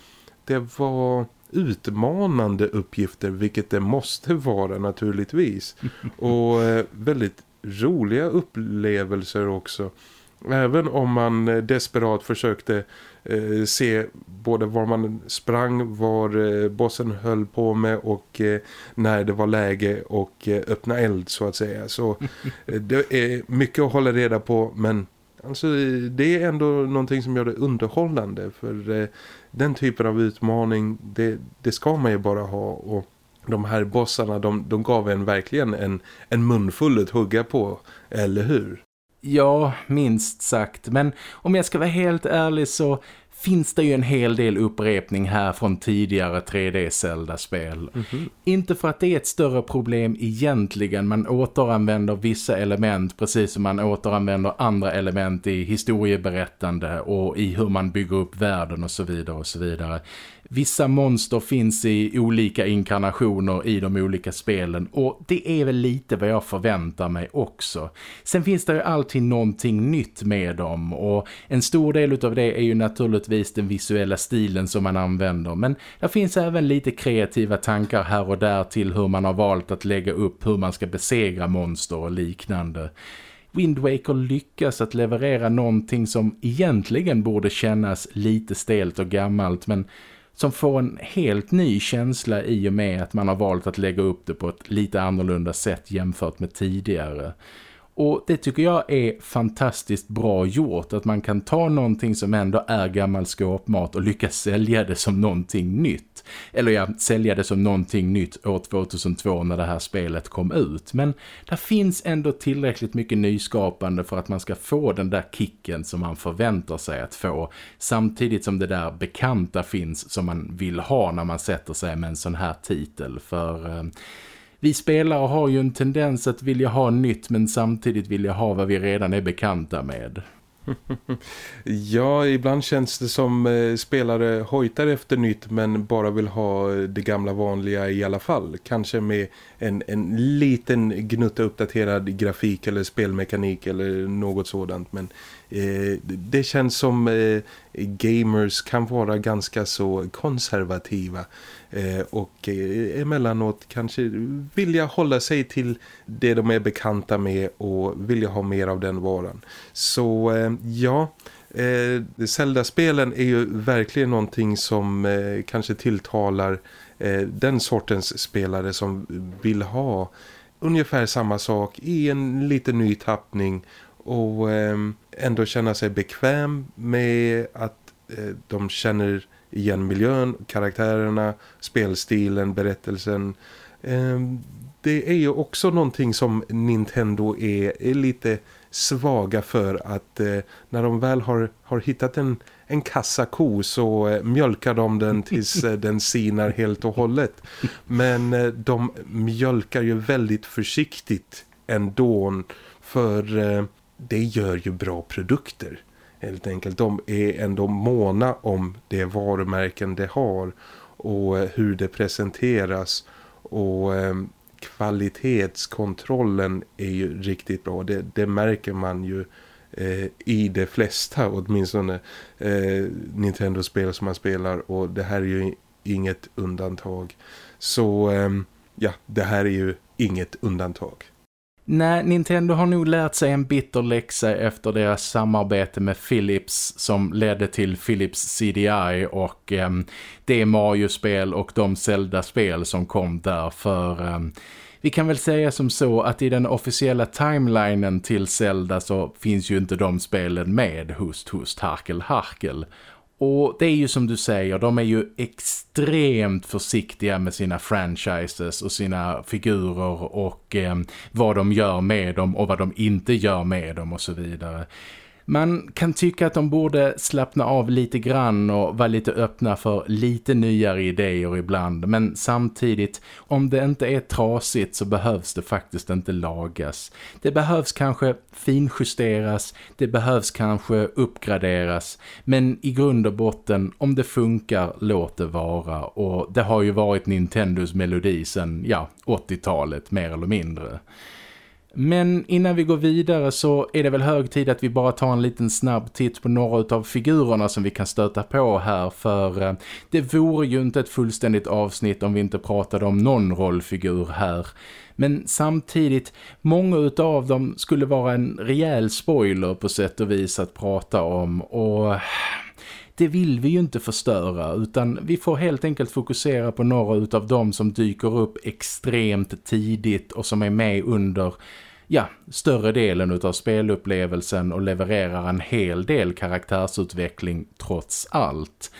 Det var utmanande uppgifter vilket det måste vara naturligtvis. Och eh, väldigt roliga upplevelser också. Även om man eh, desperat försökte eh, se både var man sprang, var eh, bossen höll på med och eh, när det var läge och eh, öppna eld så att säga. Så eh, det är mycket att hålla reda på men alltså, eh, det är ändå någonting som gör det underhållande för den typen av utmaning, det, det ska man ju bara ha och de här bossarna, de, de gav en verkligen en, en munfull att hugga på, eller hur? Ja, minst sagt. Men om jag ska vara helt ärlig så finns det ju en hel del upprepning här från tidigare 3D Zelda-spel. Mm -hmm. Inte för att det är ett större problem egentligen, man återanvänder vissa element precis som man återanvänder andra element i historieberättande och i hur man bygger upp världen och så vidare och så vidare. Vissa monster finns i olika inkarnationer i de olika spelen och det är väl lite vad jag förväntar mig också. Sen finns det ju alltid någonting nytt med dem och en stor del av det är ju naturligtvis den visuella stilen som man använder men det finns även lite kreativa tankar här och där till hur man har valt att lägga upp hur man ska besegra monster och liknande. Wind Waker lyckas att leverera någonting som egentligen borde kännas lite stelt och gammalt men som får en helt ny känsla i och med att man har valt att lägga upp det på ett lite annorlunda sätt jämfört med tidigare. Och det tycker jag är fantastiskt bra gjort att man kan ta någonting som ändå är gammal skåpmat och lyckas sälja det som någonting nytt. Eller ja, sälja det som någonting nytt år 2002 när det här spelet kom ut. Men det finns ändå tillräckligt mycket nyskapande för att man ska få den där kicken som man förväntar sig att få. Samtidigt som det där bekanta finns som man vill ha när man sätter sig med en sån här titel. För... Eh, vi spelare har ju en tendens att vilja ha nytt men samtidigt vilja ha vad vi redan är bekanta med. ja, ibland känns det som eh, spelare hojtar efter nytt men bara vill ha eh, det gamla vanliga i alla fall. Kanske med en, en liten gnutta uppdaterad grafik eller spelmekanik eller något sådant. Men eh, det känns som eh, gamers kan vara ganska så konservativa Eh, och eh, emellanåt kanske vilja hålla sig till det de är bekanta med och vilja ha mer av den varan. Så eh, ja, eh, Zelda-spelen är ju verkligen någonting som eh, kanske tilltalar eh, den sortens spelare som vill ha ungefär samma sak i en lite ny tappning och eh, ändå känna sig bekväm med att de känner igen miljön, karaktärerna, spelstilen, berättelsen. Eh, det är ju också någonting som Nintendo är, är lite svaga för att eh, när de väl har, har hittat en, en kassako så eh, mjölkar de den tills eh, den sinar helt och hållet. Men de mjölkar ju väldigt försiktigt ändå för det gör ju bra produkter. Helt enkelt, de är ändå måna om det varumärken det har och eh, hur det presenteras och eh, kvalitetskontrollen är ju riktigt bra. Det, det märker man ju eh, i de flesta åtminstone eh, Nintendo-spel som man spelar och det här är ju inget undantag. Så eh, ja, det här är ju inget undantag. Nej, Nintendo har nog lärt sig en bitter läxa efter deras samarbete med Philips som ledde till Philips CDI och eh, det Mario-spel och de Zelda-spel som kom där för... Eh, vi kan väl säga som så att i den officiella timelinen till Zelda så finns ju inte de spelen med host, host, harkel harkel. Och det är ju som du säger, de är ju extremt försiktiga med sina franchises och sina figurer och eh, vad de gör med dem och vad de inte gör med dem och så vidare. Man kan tycka att de borde slappna av lite grann och vara lite öppna för lite nyare idéer ibland. Men samtidigt, om det inte är trasigt så behövs det faktiskt inte lagas. Det behövs kanske finjusteras, det behövs kanske uppgraderas. Men i grund och botten, om det funkar, låt det vara. Och det har ju varit Nintendos melodi sedan, ja, 80-talet mer eller mindre. Men innan vi går vidare så är det väl hög tid att vi bara tar en liten snabb titt på några av figurerna som vi kan stöta på här för eh, det vore ju inte ett fullständigt avsnitt om vi inte pratade om någon rollfigur här. Men samtidigt, många av dem skulle vara en rejäl spoiler på sätt och vis att prata om och det vill vi ju inte förstöra utan vi får helt enkelt fokusera på några av dem som dyker upp extremt tidigt och som är med under ja, större delen av spelupplevelsen och levererar en hel del karaktärsutveckling trots allt.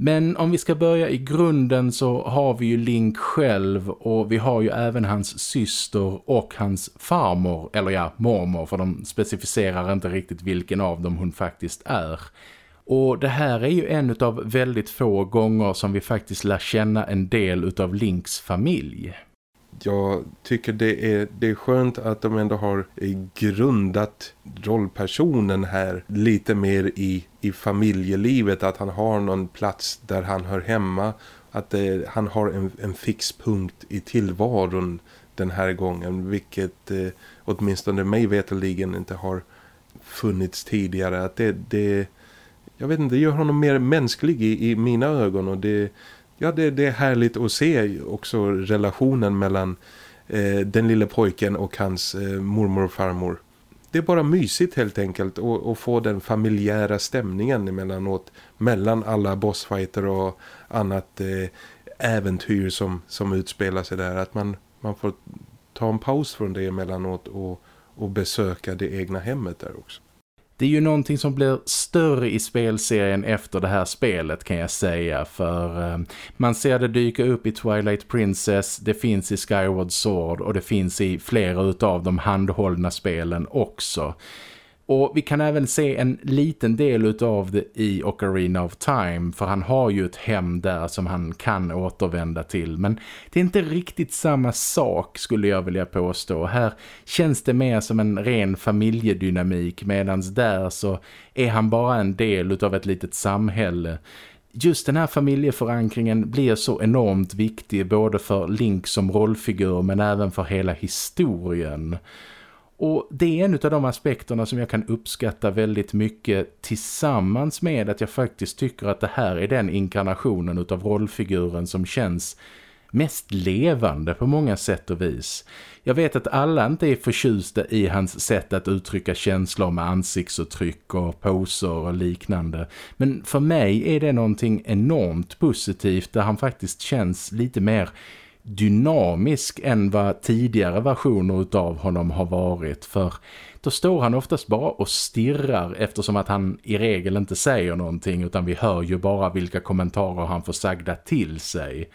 Men om vi ska börja i grunden så har vi ju Link själv och vi har ju även hans syster och hans farmor, eller ja, mormor för de specificerar inte riktigt vilken av dem hon faktiskt är. Och det här är ju en av väldigt få gånger som vi faktiskt lär känna en del av Links familj jag tycker det är, det är skönt att de ändå har eh, grundat rollpersonen här lite mer i, i familjelivet. Att han har någon plats där han hör hemma. Att det, han har en, en fixpunkt i tillvaron den här gången. Vilket eh, åtminstone mig veteligen inte har funnits tidigare. Att det, det, jag vet inte, det gör honom mer mänsklig i, i mina ögon och det ja, det, det, är härligt att se också relationen mellan eh, den lilla pojken och hans eh, mormor och farmor. Det är bara mysigt helt enkelt att få den familjära stämningen emellanåt mellan alla bossfighter och annat eh, äventyr som, som utspelar sig där. Att man, man får ta en paus från det emellanåt och, och besöka det egna hemmet där också. Det är ju någonting som blir större i spelserien efter det här spelet kan jag säga för eh, man ser det dyka upp i Twilight Princess, det finns i Skyward Sword och det finns i flera utav de handhållna spelen också. Och vi kan även se en liten del utav det i Ocarina of Time för han har ju ett hem där som han kan återvända till. Men det är inte riktigt samma sak skulle jag vilja påstå. Här känns det mer som en ren familjedynamik medan där så är han bara en del utav ett litet samhälle just den här familjeförankringen blir så enormt viktig både för Link som rollfigur men även för hela historien. Och det är en av de aspekterna som jag kan uppskatta väldigt mycket tillsammans med att jag faktiskt tycker att det här är den inkarnationen av rollfiguren som känns mest levande på många sätt och vis. Jag vet att alla inte är förtjusta i hans sätt att uttrycka känslor med ansiktsuttryck och poser och liknande. Men för mig är det någonting enormt positivt där han faktiskt känns lite mer dynamisk än vad tidigare versioner av honom har varit för då står han oftast bara och stirrar eftersom att han i regel inte säger någonting utan vi hör ju bara vilka kommentarer han får sagda till sig.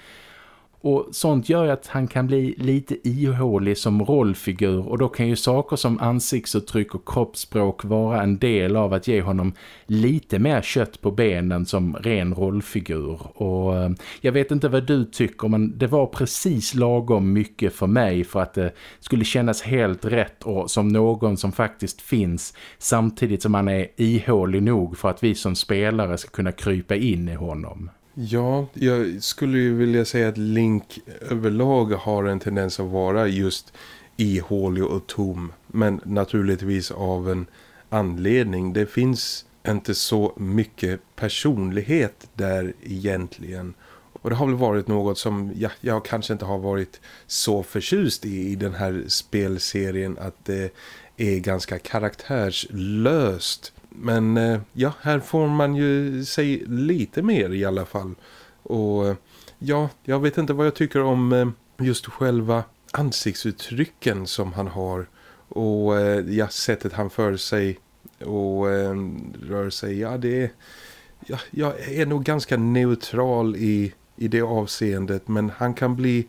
Och sånt gör ju att han kan bli lite ihålig som rollfigur och då kan ju saker som ansiktsuttryck och kroppsspråk vara en del av att ge honom lite mer kött på benen som ren rollfigur. Och eh, jag vet inte vad du tycker men det var precis lagom mycket för mig för att det skulle kännas helt rätt och som någon som faktiskt finns samtidigt som han är ihålig nog för att vi som spelare ska kunna krypa in i honom. Ja, jag skulle ju vilja säga att Link överlag har en tendens att vara just ihålig och tom. Men naturligtvis av en anledning. Det finns inte så mycket personlighet där egentligen. Och det har väl varit något som ja, jag kanske inte har varit så förtjust i, i den här spelserien. Att det är ganska karaktärslöst men eh, ja, här får man ju se lite mer i alla fall. Och eh, ja, jag vet inte vad jag tycker om eh, just själva ansiktsuttrycken som han har. Och ja, sättet han för sig och rör sig. Ja, det är... Ja, jag är nog ganska neutral i, i det avseendet. Men han kan bli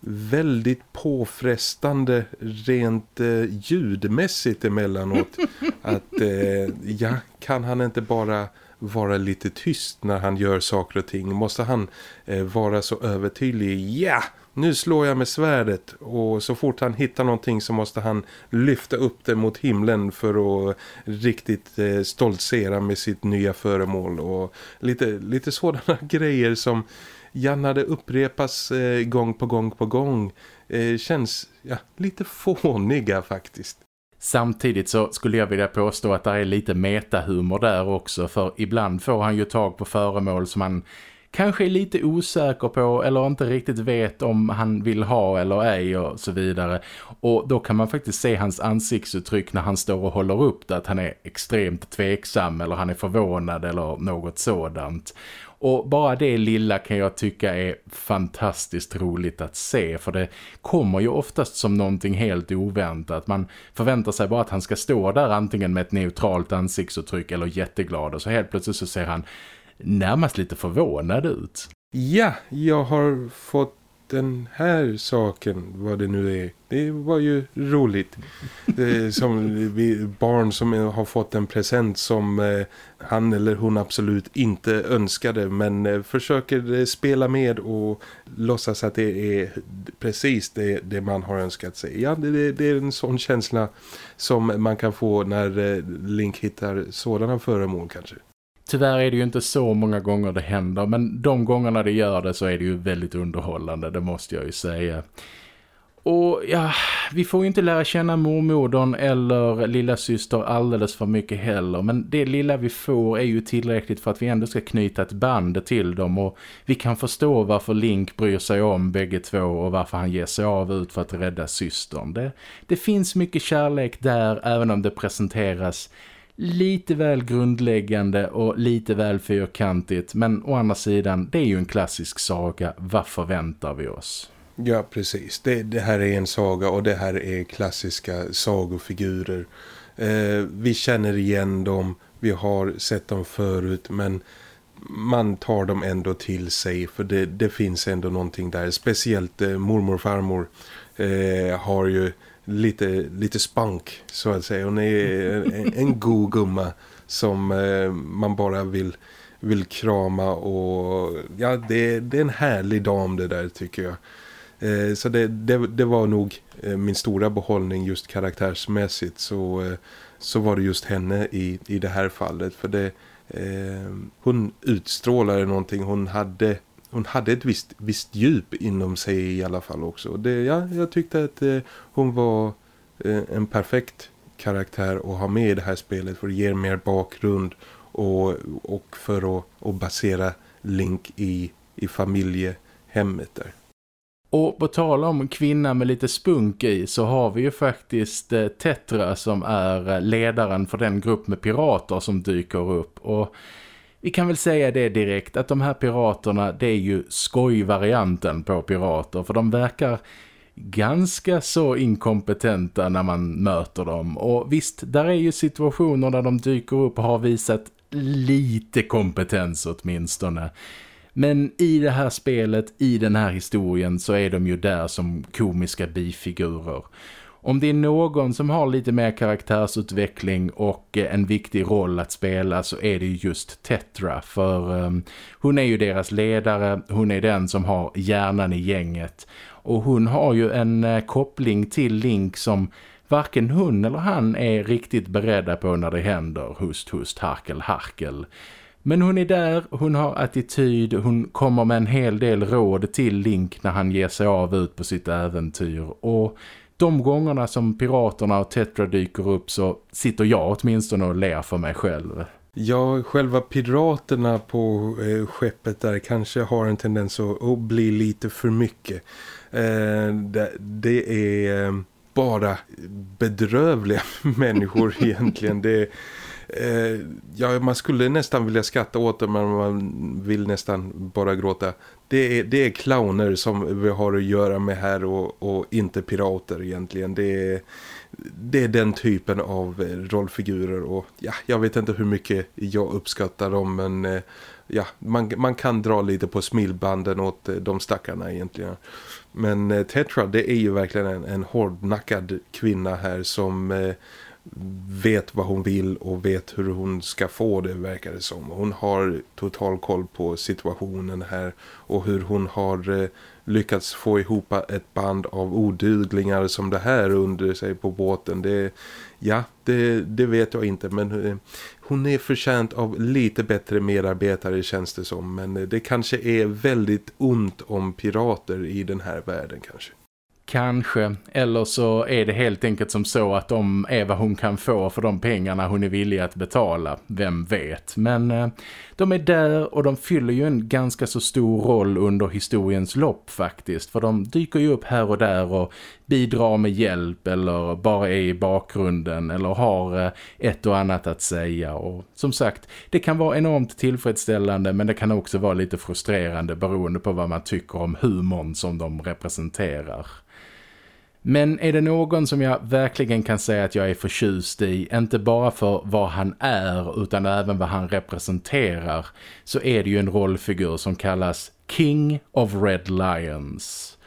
väldigt påfrestande rent eh, ljudmässigt emellanåt. att eh, ja, kan han inte bara vara lite tyst när han gör saker och ting? Måste han eh, vara så övertydlig? Ja, nu slår jag med svärdet och så fort han hittar någonting så måste han lyfta upp det mot himlen för att riktigt eh, stoltsera med sitt nya föremål och lite, lite sådana grejer som ja, när det upprepas eh, gång på gång på gång eh, känns ja, lite fåniga faktiskt. Samtidigt så skulle jag vilja påstå att det är lite metahumor där också för ibland får han ju tag på föremål som han kanske är lite osäker på eller inte riktigt vet om han vill ha eller ej och så vidare. Och då kan man faktiskt se hans ansiktsuttryck när han står och håller upp det att han är extremt tveksam eller han är förvånad eller något sådant. Och bara det lilla kan jag tycka är fantastiskt roligt att se för det kommer ju oftast som någonting helt oväntat. Man förväntar sig bara att han ska stå där antingen med ett neutralt ansiktsuttryck eller jätteglad och så helt plötsligt så ser han närmast lite förvånad ut. Ja, jag har fått den här saken, vad det nu är. Det var ju roligt. som vi, barn som har fått en present som eh, han eller hon absolut inte önskade. Men eh, försöker spela med och låtsas att det är precis det, det man har önskat sig. Ja, det, det, är en sån känsla som man kan få när eh, Link hittar sådana föremål kanske. Tyvärr är det ju inte så många gånger det händer men de gångerna det gör det så är det ju väldigt underhållande, det måste jag ju säga. Och ja, vi får ju inte lära känna mormodern eller lilla syster alldeles för mycket heller. Men det lilla vi får är ju tillräckligt för att vi ändå ska knyta ett band till dem. Och vi kan förstå varför Link bryr sig om bägge två och varför han ger sig av ut för att rädda systern. Det, det finns mycket kärlek där även om det presenteras lite väl grundläggande och lite väl fyrkantigt men å andra sidan, det är ju en klassisk saga. Vad förväntar vi oss? Ja, precis. Det, det här är en saga och det här är klassiska sagofigurer. Eh, vi känner igen dem, vi har sett dem förut men man tar dem ändå till sig för det, det finns ändå någonting där. Speciellt eh, mormor och farmor eh, har ju lite, lite spank så att säga. Hon är en, en god gumma som eh, man bara vill, vill krama och ja, det, det är en härlig dam det där tycker jag. Eh, så det, det, det, var nog eh, min stora behållning just karaktärsmässigt så, eh, så var det just henne i, i det här fallet för det eh, hon utstrålade någonting hon hade hon hade ett visst, visst djup inom sig i alla fall också. Det, ja, jag tyckte att eh, hon var eh, en perfekt karaktär att ha med i det här spelet för att ge mer bakgrund och, och för att och basera Link i, i familjehemmet där. Och på tal om kvinna med lite spunk i så har vi ju faktiskt eh, Tetra som är eh, ledaren för den grupp med pirater som dyker upp. Och vi kan väl säga det direkt att de här piraterna det är ju skojvarianten på pirater för de verkar ganska så inkompetenta när man möter dem. Och visst, där är ju situationer där de dyker upp och har visat lite kompetens åtminstone. Men i det här spelet, i den här historien så är de ju där som komiska bifigurer. Om det är någon som har lite mer karaktärsutveckling och eh, en viktig roll att spela så är det just Tetra. För um, hon är ju deras ledare, hon är den som har hjärnan i gänget. Och hon har ju en uh, koppling till Link som varken hon eller han är riktigt beredda på när det händer. Hust, hust, harkel, harkel. Men hon är där, hon har attityd, hon kommer med en hel del råd till Link när han ger sig av ut på sitt äventyr. Och de gångerna som piraterna och Tetra dyker upp så sitter jag åtminstone och ler för mig själv. Ja, själva piraterna på eh, skeppet där kanske har en tendens att, att bli lite för mycket. Eh, det, det, är eh, bara bedrövliga människor egentligen. Det Eh, ja, man skulle nästan vilja skratta åt det men man vill nästan bara gråta. Det är, det är clowner som vi har att göra med här och, och inte pirater egentligen. Det är, det är den typen av eh, rollfigurer och ja, jag vet inte hur mycket jag uppskattar dem men eh, ja, man, man kan dra lite på smilbanden åt eh, de stackarna egentligen. Men Tetra det är ju verkligen en, en hårdnackad kvinna här som eh, vet vad hon vill och vet hur hon ska få det verkar det som. Hon har total koll på situationen här och hur hon har eh, lyckats få ihop ett band av oduglingar som det här under sig på båten. Det, ja, det, det vet jag inte men eh, hon är förtjänt av lite bättre medarbetare känns det som. Men eh, det kanske är väldigt ont om pirater i den här världen kanske. Kanske, eller så är det helt enkelt som så att de är vad hon kan få för de pengarna hon är villig att betala, vem vet. Men eh, de är där och de fyller ju en ganska så stor roll under historiens lopp faktiskt. För de dyker ju upp här och där och bidrar med hjälp eller bara är i bakgrunden eller har eh, ett och annat att säga. Och som sagt, det kan vara enormt tillfredsställande men det kan också vara lite frustrerande beroende på vad man tycker om humorn som de representerar. Men är det någon som jag verkligen kan säga att jag är förtjust i, inte bara för vad han är utan även vad han representerar, så är det ju en rollfigur som kallas King of Red Lions.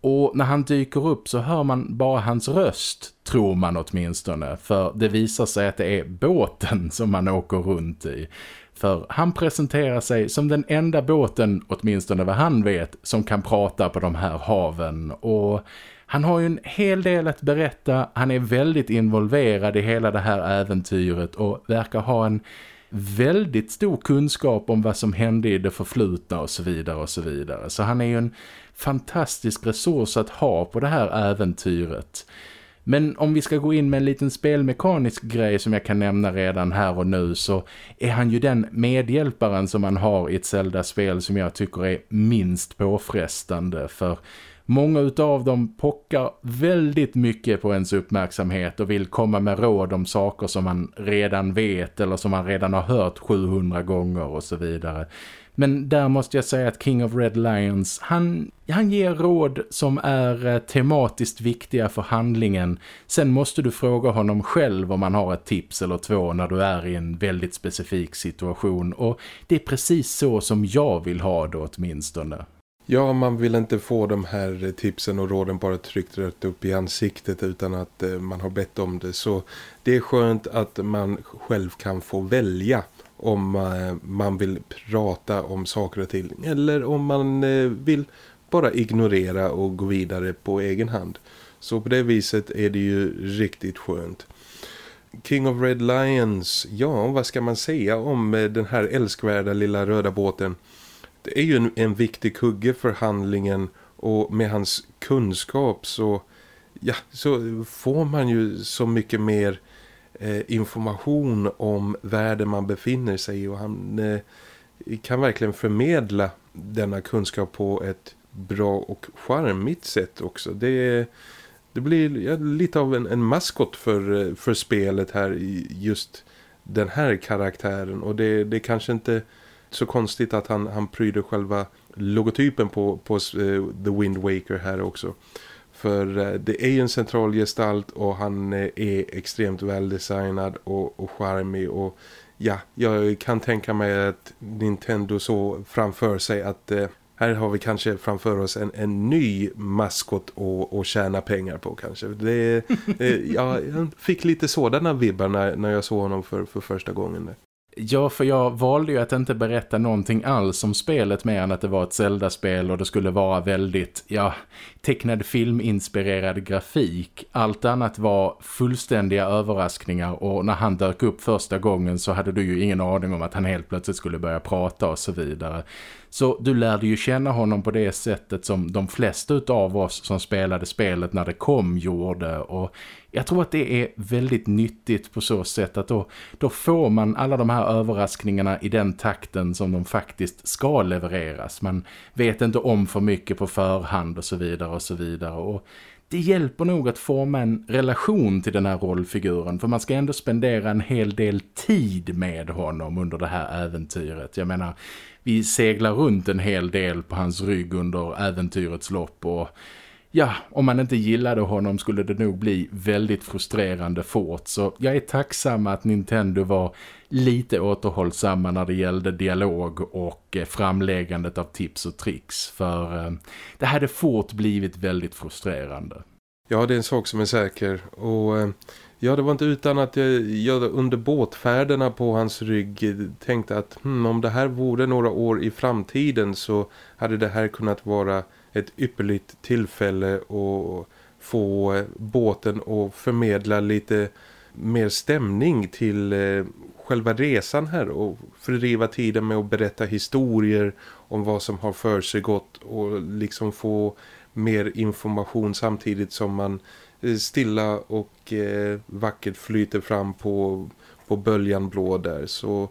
Och när han dyker upp så hör man bara hans röst, tror man åtminstone. För det visar sig att det är båten som man åker runt i. För han presenterar sig som den enda båten, åtminstone vad han vet, som kan prata på de här haven. Och han har ju en hel del att berätta. Han är väldigt involverad i hela det här äventyret och verkar ha en väldigt stor kunskap om vad som hände i det förflutna och så vidare och så vidare. Så han är ju en fantastisk resurs att ha på det här äventyret. Men om vi ska gå in med en liten spelmekanisk grej som jag kan nämna redan här och nu så är han ju den medhjälparen som man har i ett Zelda-spel som jag tycker är minst påfrestande för Många av dem pockar väldigt mycket på ens uppmärksamhet och vill komma med råd om saker som man redan vet eller som man redan har hört 700 gånger och så vidare. Men där måste jag säga att King of Red Lions, han, han ger råd som är eh, tematiskt viktiga för handlingen. Sen måste du fråga honom själv om han har ett tips eller två när du är i en väldigt specifik situation. Och det är precis så som jag vill ha det åtminstone. Ja, man vill inte få de här tipsen och råden bara tryckt rätt upp i ansiktet utan att eh, man har bett om det. Så det är skönt att man själv kan få välja om eh, man vill prata om saker och ting eller om man eh, vill bara ignorera och gå vidare på egen hand. Så på det viset är det ju riktigt skönt. King of Red Lions, ja vad ska man säga om den här älskvärda lilla röda båten? Det är ju en, en viktig kugge för handlingen och med hans kunskap så, ja, så får man ju så mycket mer eh, information om världen man befinner sig i och han eh, kan verkligen förmedla denna kunskap på ett bra och charmigt sätt också. Det, det blir ja, lite av en, en maskot för, eh, för spelet här i just den här karaktären och det, det kanske inte så konstigt att han, han pryder själva logotypen på, på uh, The Wind Waker här också. För uh, det är ju en central gestalt och han uh, är extremt väldesignad och, och charmig och ja, jag kan tänka mig att Nintendo så framför sig att här har vi kanske framför oss en, en ny maskot att, att tjäna pengar på kanske. Det, ja, jag fick lite sådana vibbar när, när jag såg honom för, för första gången. Ja, för jag valde ju att inte berätta någonting alls om spelet mer än att det var ett Zelda-spel och det skulle vara väldigt, ja, tecknad filminspirerad grafik. Allt annat var fullständiga överraskningar och när han dök upp första gången så hade du ju ingen aning om att han helt plötsligt skulle börja prata och så vidare. Så du lärde ju känna honom på det sättet som de flesta av oss som spelade spelet när det kom gjorde och jag tror att det är väldigt nyttigt på så sätt att då, då får man alla de här överraskningarna i den takten som de faktiskt ska levereras. Man vet inte om för mycket på förhand och så vidare och så vidare och det hjälper nog att forma en relation till den här rollfiguren för man ska ändå spendera en hel del tid med honom under det här äventyret. Jag menar, vi seglar runt en hel del på hans rygg under äventyrets lopp och ja, om man inte gillade honom skulle det nog bli väldigt frustrerande fort. Så jag är tacksam att Nintendo var lite återhållsamma när det gällde dialog och eh, framläggandet av tips och tricks. För eh, det hade fort blivit väldigt frustrerande. Ja, det är en sak som är säker. Och eh, ja, det var inte utan att jag, jag under båtfärderna på hans rygg tänkte att hmm, om det här vore några år i framtiden så hade det här kunnat vara ett ypperligt tillfälle att få båten att förmedla lite mer stämning till eh, själva resan här och fördriva tiden med att berätta historier om vad som har för sig gått och liksom få mer information samtidigt som man eh, stilla och eh, vackert flyter fram på, på böljan blå där. Så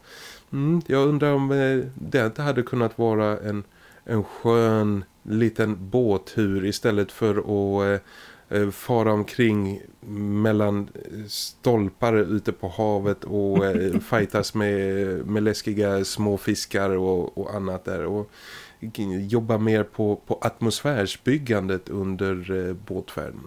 mm, jag undrar om eh, det inte hade kunnat vara en, en skön liten båthur istället för att eh, eh, fara omkring mellan stolpar ute på havet och eh, fightas med, med läskiga små fiskar och, och annat där och jobba mer på, på atmosfärsbyggandet under eh, båtfärden.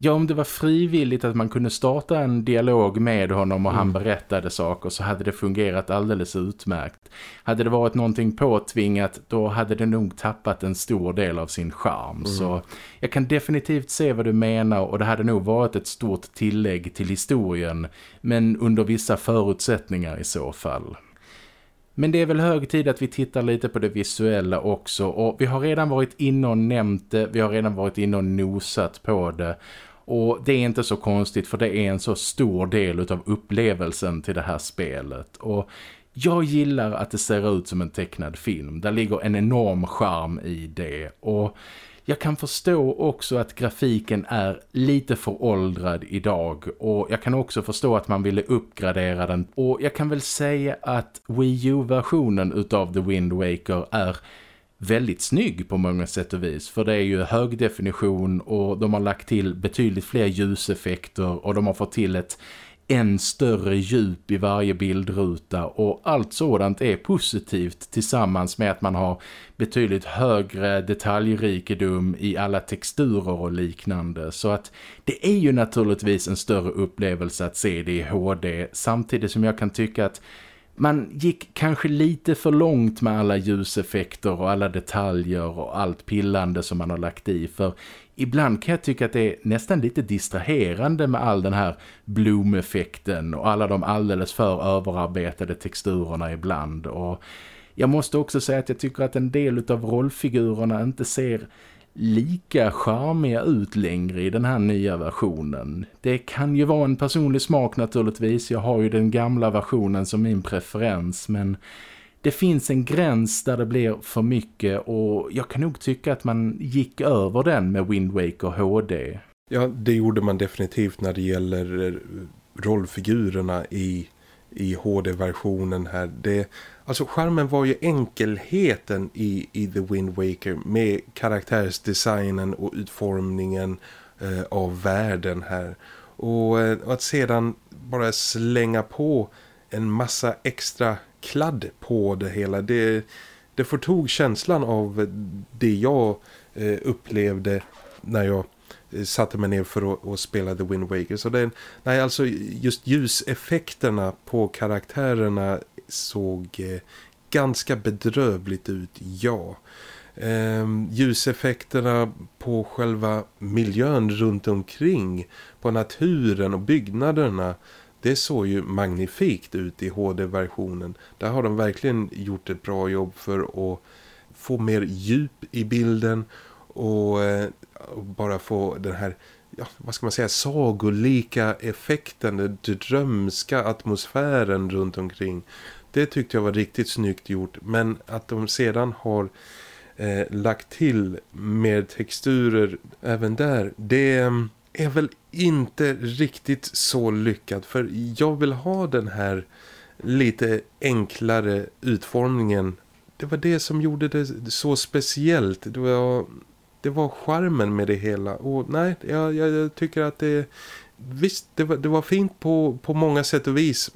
Ja, om det var frivilligt att man kunde starta en dialog med honom och mm. han berättade saker så hade det fungerat alldeles utmärkt. Hade det varit någonting påtvingat då hade det nog tappat en stor del av sin charm. Mm. Så jag kan definitivt se vad du menar och det hade nog varit ett stort tillägg till historien men under vissa förutsättningar i så fall. Men det är väl hög tid att vi tittar lite på det visuella också och vi har redan varit inne och nämnt det, vi har redan varit inne och nosat på det och det är inte så konstigt för det är en så stor del av upplevelsen till det här spelet. Och jag gillar att det ser ut som en tecknad film. Där ligger en enorm charm i det. Och jag kan förstå också att grafiken är lite föråldrad idag och jag kan också förstå att man ville uppgradera den. Och jag kan väl säga att Wii U-versionen utav The Wind Waker är väldigt snygg på många sätt och vis. För det är ju hög definition och de har lagt till betydligt fler ljuseffekter och de har fått till ett än större djup i varje bildruta. Och allt sådant är positivt tillsammans med att man har betydligt högre detaljrikedom i alla texturer och liknande. Så att det är ju naturligtvis en större upplevelse att se det i HD samtidigt som jag kan tycka att man gick kanske lite för långt med alla ljuseffekter och alla detaljer och allt pillande som man har lagt i för ibland kan jag tycka att det är nästan lite distraherande med all den här bloomeffekten och alla de alldeles för överarbetade texturerna ibland. Och jag måste också säga att jag tycker att en del av rollfigurerna inte ser lika charmiga ut längre i den här nya versionen. Det kan ju vara en personlig smak naturligtvis. Jag har ju den gamla versionen som min preferens men det finns en gräns där det blir för mycket och jag kan nog tycka att man gick över den med Wind Waker HD. Ja, det gjorde man definitivt när det gäller rollfigurerna i, i HD-versionen här. Det, alltså skärmen var ju enkelheten i, i The Wind Waker med karaktärsdesignen och utformningen eh, av världen här. Och, och att sedan bara slänga på en massa extra kladd på det hela. Det, det förtog känslan av det jag eh, upplevde när jag Eh, satte mig ner för att, att spela The Wind Waker. Så det, nej, alltså just ljuseffekterna på karaktärerna såg eh, ganska bedrövligt ut, ja. Ehm, ljuseffekterna på själva miljön runt omkring, på naturen och byggnaderna det såg ju magnifikt ut i HD-versionen. Där har de verkligen gjort ett bra jobb för att få mer djup i bilden och, eh, och bara få den här ja, vad ska man säga, sagolika effekten, den drömska atmosfären runt omkring. Det tyckte jag var riktigt snyggt gjort men att de sedan har eh, lagt till mer texturer även där, det mm, är väl inte riktigt så lyckat för jag vill ha den här lite enklare utformningen. Det var det som gjorde det så speciellt. Det var, det var charmen med det hela. Och nej, jag, jag tycker att det visst, det var, det var fint på, på många sätt och vis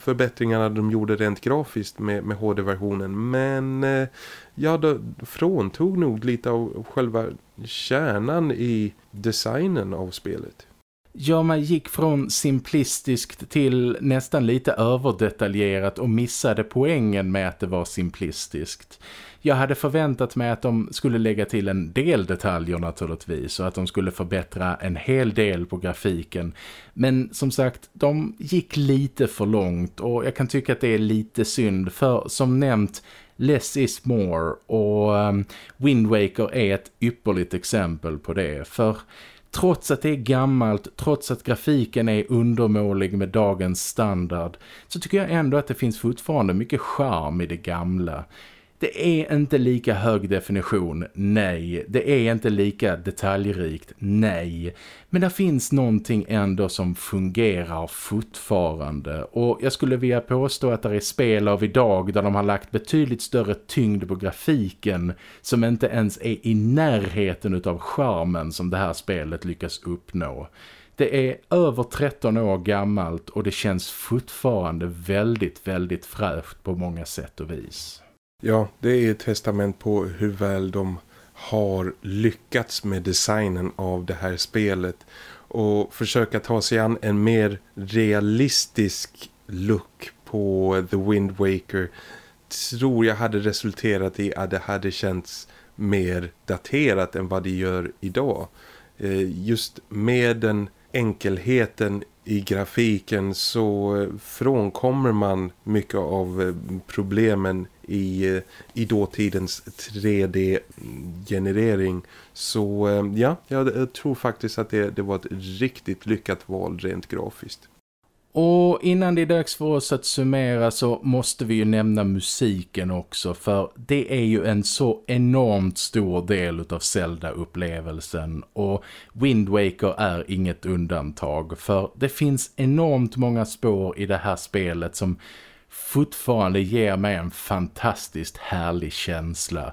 förbättringarna de gjorde rent grafiskt med, med HD-versionen. Men eh, ja, det fråntog nog lite av själva kärnan i designen av spelet. Ja, man gick från simplistiskt till nästan lite överdetaljerat och missade poängen med att det var simplistiskt. Jag hade förväntat mig att de skulle lägga till en del detaljer naturligtvis och att de skulle förbättra en hel del på grafiken. Men som sagt, de gick lite för långt och jag kan tycka att det är lite synd för som nämnt less is more och um, Wind Waker är ett ypperligt exempel på det för trots att det är gammalt, trots att grafiken är undermålig med dagens standard så tycker jag ändå att det finns fortfarande mycket charm i det gamla. Det är inte lika hög definition, nej. Det är inte lika detaljrikt, nej. Men det finns någonting ändå som fungerar fortfarande. Och jag skulle vilja påstå att det är spel av idag där de har lagt betydligt större tyngd på grafiken som inte ens är i närheten av charmen som det här spelet lyckas uppnå. Det är över 13 år gammalt och det känns fortfarande väldigt, väldigt fräscht på många sätt och vis. Ja, det är ett testament på hur väl de har lyckats med designen av det här spelet och försöka ta sig an en mer realistisk look på The Wind Waker tror jag hade resulterat i att det hade känts mer daterat än vad det gör idag. Eh, just med den enkelheten i grafiken så frånkommer man mycket av eh, problemen i, i dåtidens 3D-generering. Så eh, ja, jag tror faktiskt att det, det var ett riktigt lyckat val rent grafiskt. Och innan det är dags för oss att summera så måste vi ju nämna musiken också för det är ju en så enormt stor del av Zelda-upplevelsen och Wind Waker är inget undantag för det finns enormt många spår i det här spelet som fortfarande ger mig en fantastiskt härlig känsla.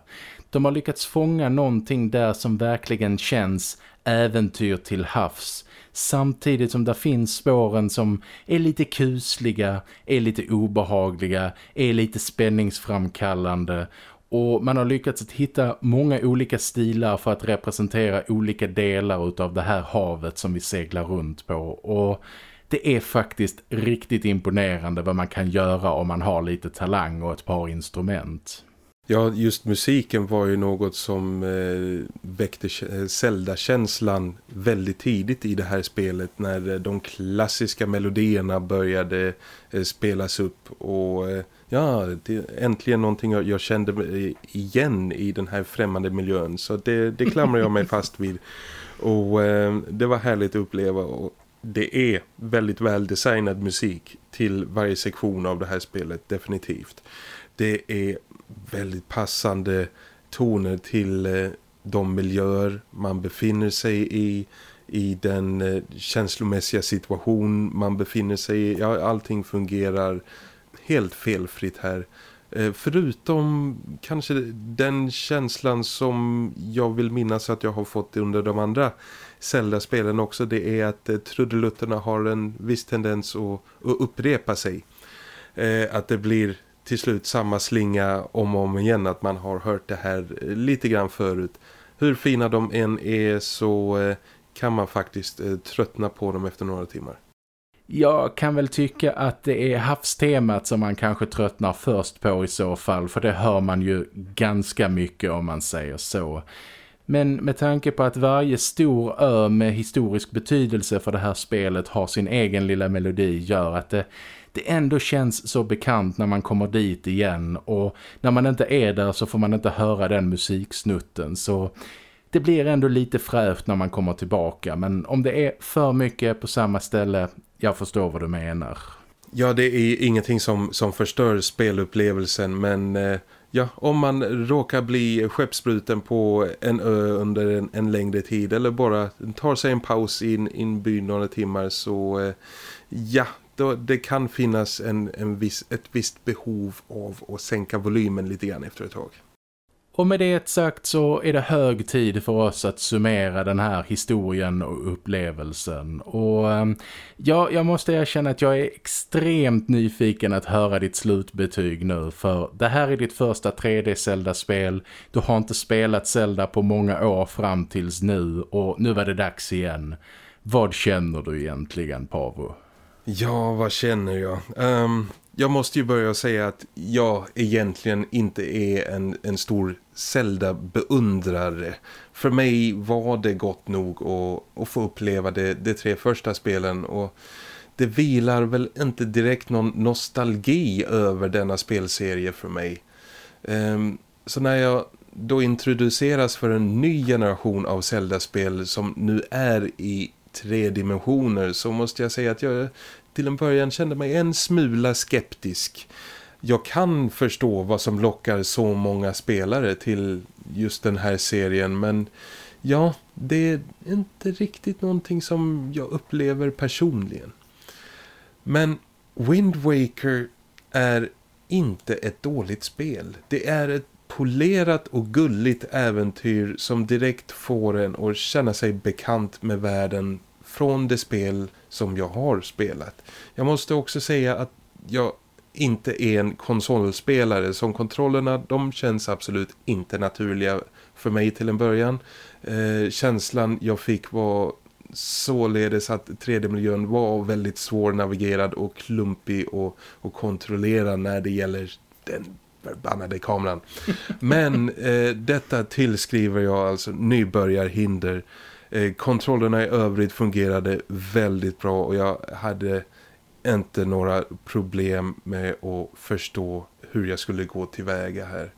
De har lyckats fånga någonting där som verkligen känns äventyr till havs samtidigt som det finns spåren som är lite kusliga, är lite obehagliga, är lite spänningsframkallande och man har lyckats att hitta många olika stilar för att representera olika delar av det här havet som vi seglar runt på och det är faktiskt riktigt imponerande vad man kan göra om man har lite talang och ett par instrument. Ja, just musiken var ju något som eh, väckte eh, Zelda-känslan väldigt tidigt i det här spelet när eh, de klassiska melodierna började eh, spelas upp och eh, ja, det är äntligen någonting jag, jag, kände eh, igen i den här främmande miljön så det, det klamrar jag mig fast vid och eh, det var härligt att uppleva och det är väldigt väldesignad musik till varje sektion av det här spelet, definitivt. Det är väldigt passande toner till eh, de miljöer man befinner sig i i den eh, känslomässiga situation man befinner sig i. Ja, allting fungerar helt felfritt här. Eh, förutom kanske den känslan som jag vill minnas att jag har fått under de andra Zelda-spelen också. Det är att eh, trudelutterna har en viss tendens att, att upprepa sig. Eh, att det blir till slut samma slinga om och om igen att man har hört det här eh, lite grann förut. Hur fina de än är så eh, kan man faktiskt eh, tröttna på dem efter några timmar. Jag kan väl tycka att det är havstemat som man kanske tröttnar först på i så fall. För det hör man ju ganska mycket om man säger så. Men med tanke på att varje stor ö med historisk betydelse för det här spelet har sin egen lilla melodi gör att det, det ändå känns så bekant när man kommer dit igen. Och när man inte är där så får man inte höra den musiksnutten så det blir ändå lite frävt när man kommer tillbaka. Men om det är för mycket på samma ställe, jag förstår vad du menar. Ja, det är ingenting som, som förstör spelupplevelsen men eh, ja, om man råkar bli skeppsbruten på en ö under en, en längre tid eller bara tar sig en paus in, en byn några timmar så eh, ja, då, det kan finnas en, en viss, ett visst behov av att sänka volymen lite grann efter ett tag. Och med det sagt så är det hög tid för oss att summera den här historien och upplevelsen. Och ehm, ja, jag måste erkänna att jag är extremt nyfiken att höra ditt slutbetyg nu. För det här är ditt första 3D Zelda-spel. Du har inte spelat Zelda på många år fram tills nu och nu var det dags igen. Vad känner du egentligen, Pavo? Ja, vad känner jag? Um, jag måste ju börja säga att jag egentligen inte är en, en stor Zelda-beundrare. För mig var det gott nog att, att få uppleva det, de tre första spelen och det vilar väl inte direkt någon nostalgi över denna spelserie för mig. Um, så när jag då introduceras för en ny generation av Zelda-spel som nu är i tre dimensioner så måste jag säga att jag till en början kände mig en smula skeptisk. Jag kan förstå vad som lockar så många spelare till just den här serien men ja, det är inte riktigt någonting som jag upplever personligen. Men Wind Waker är inte ett dåligt spel. Det är ett polerat och gulligt äventyr som direkt får en att känna sig bekant med världen från det spel som jag har spelat. Jag måste också säga att jag inte är en konsolspelare. Som kontrollerna, de känns absolut inte naturliga för mig till en början. Eh, känslan jag fick var således att 3D-miljön var väldigt svårnavigerad och klumpig och, och kontrollera när det gäller den förbannade kameran. Men eh, detta tillskriver jag alltså nybörjarhinder Eh, kontrollerna i övrigt fungerade väldigt bra och jag hade inte några problem med att förstå hur jag skulle gå tillväga här.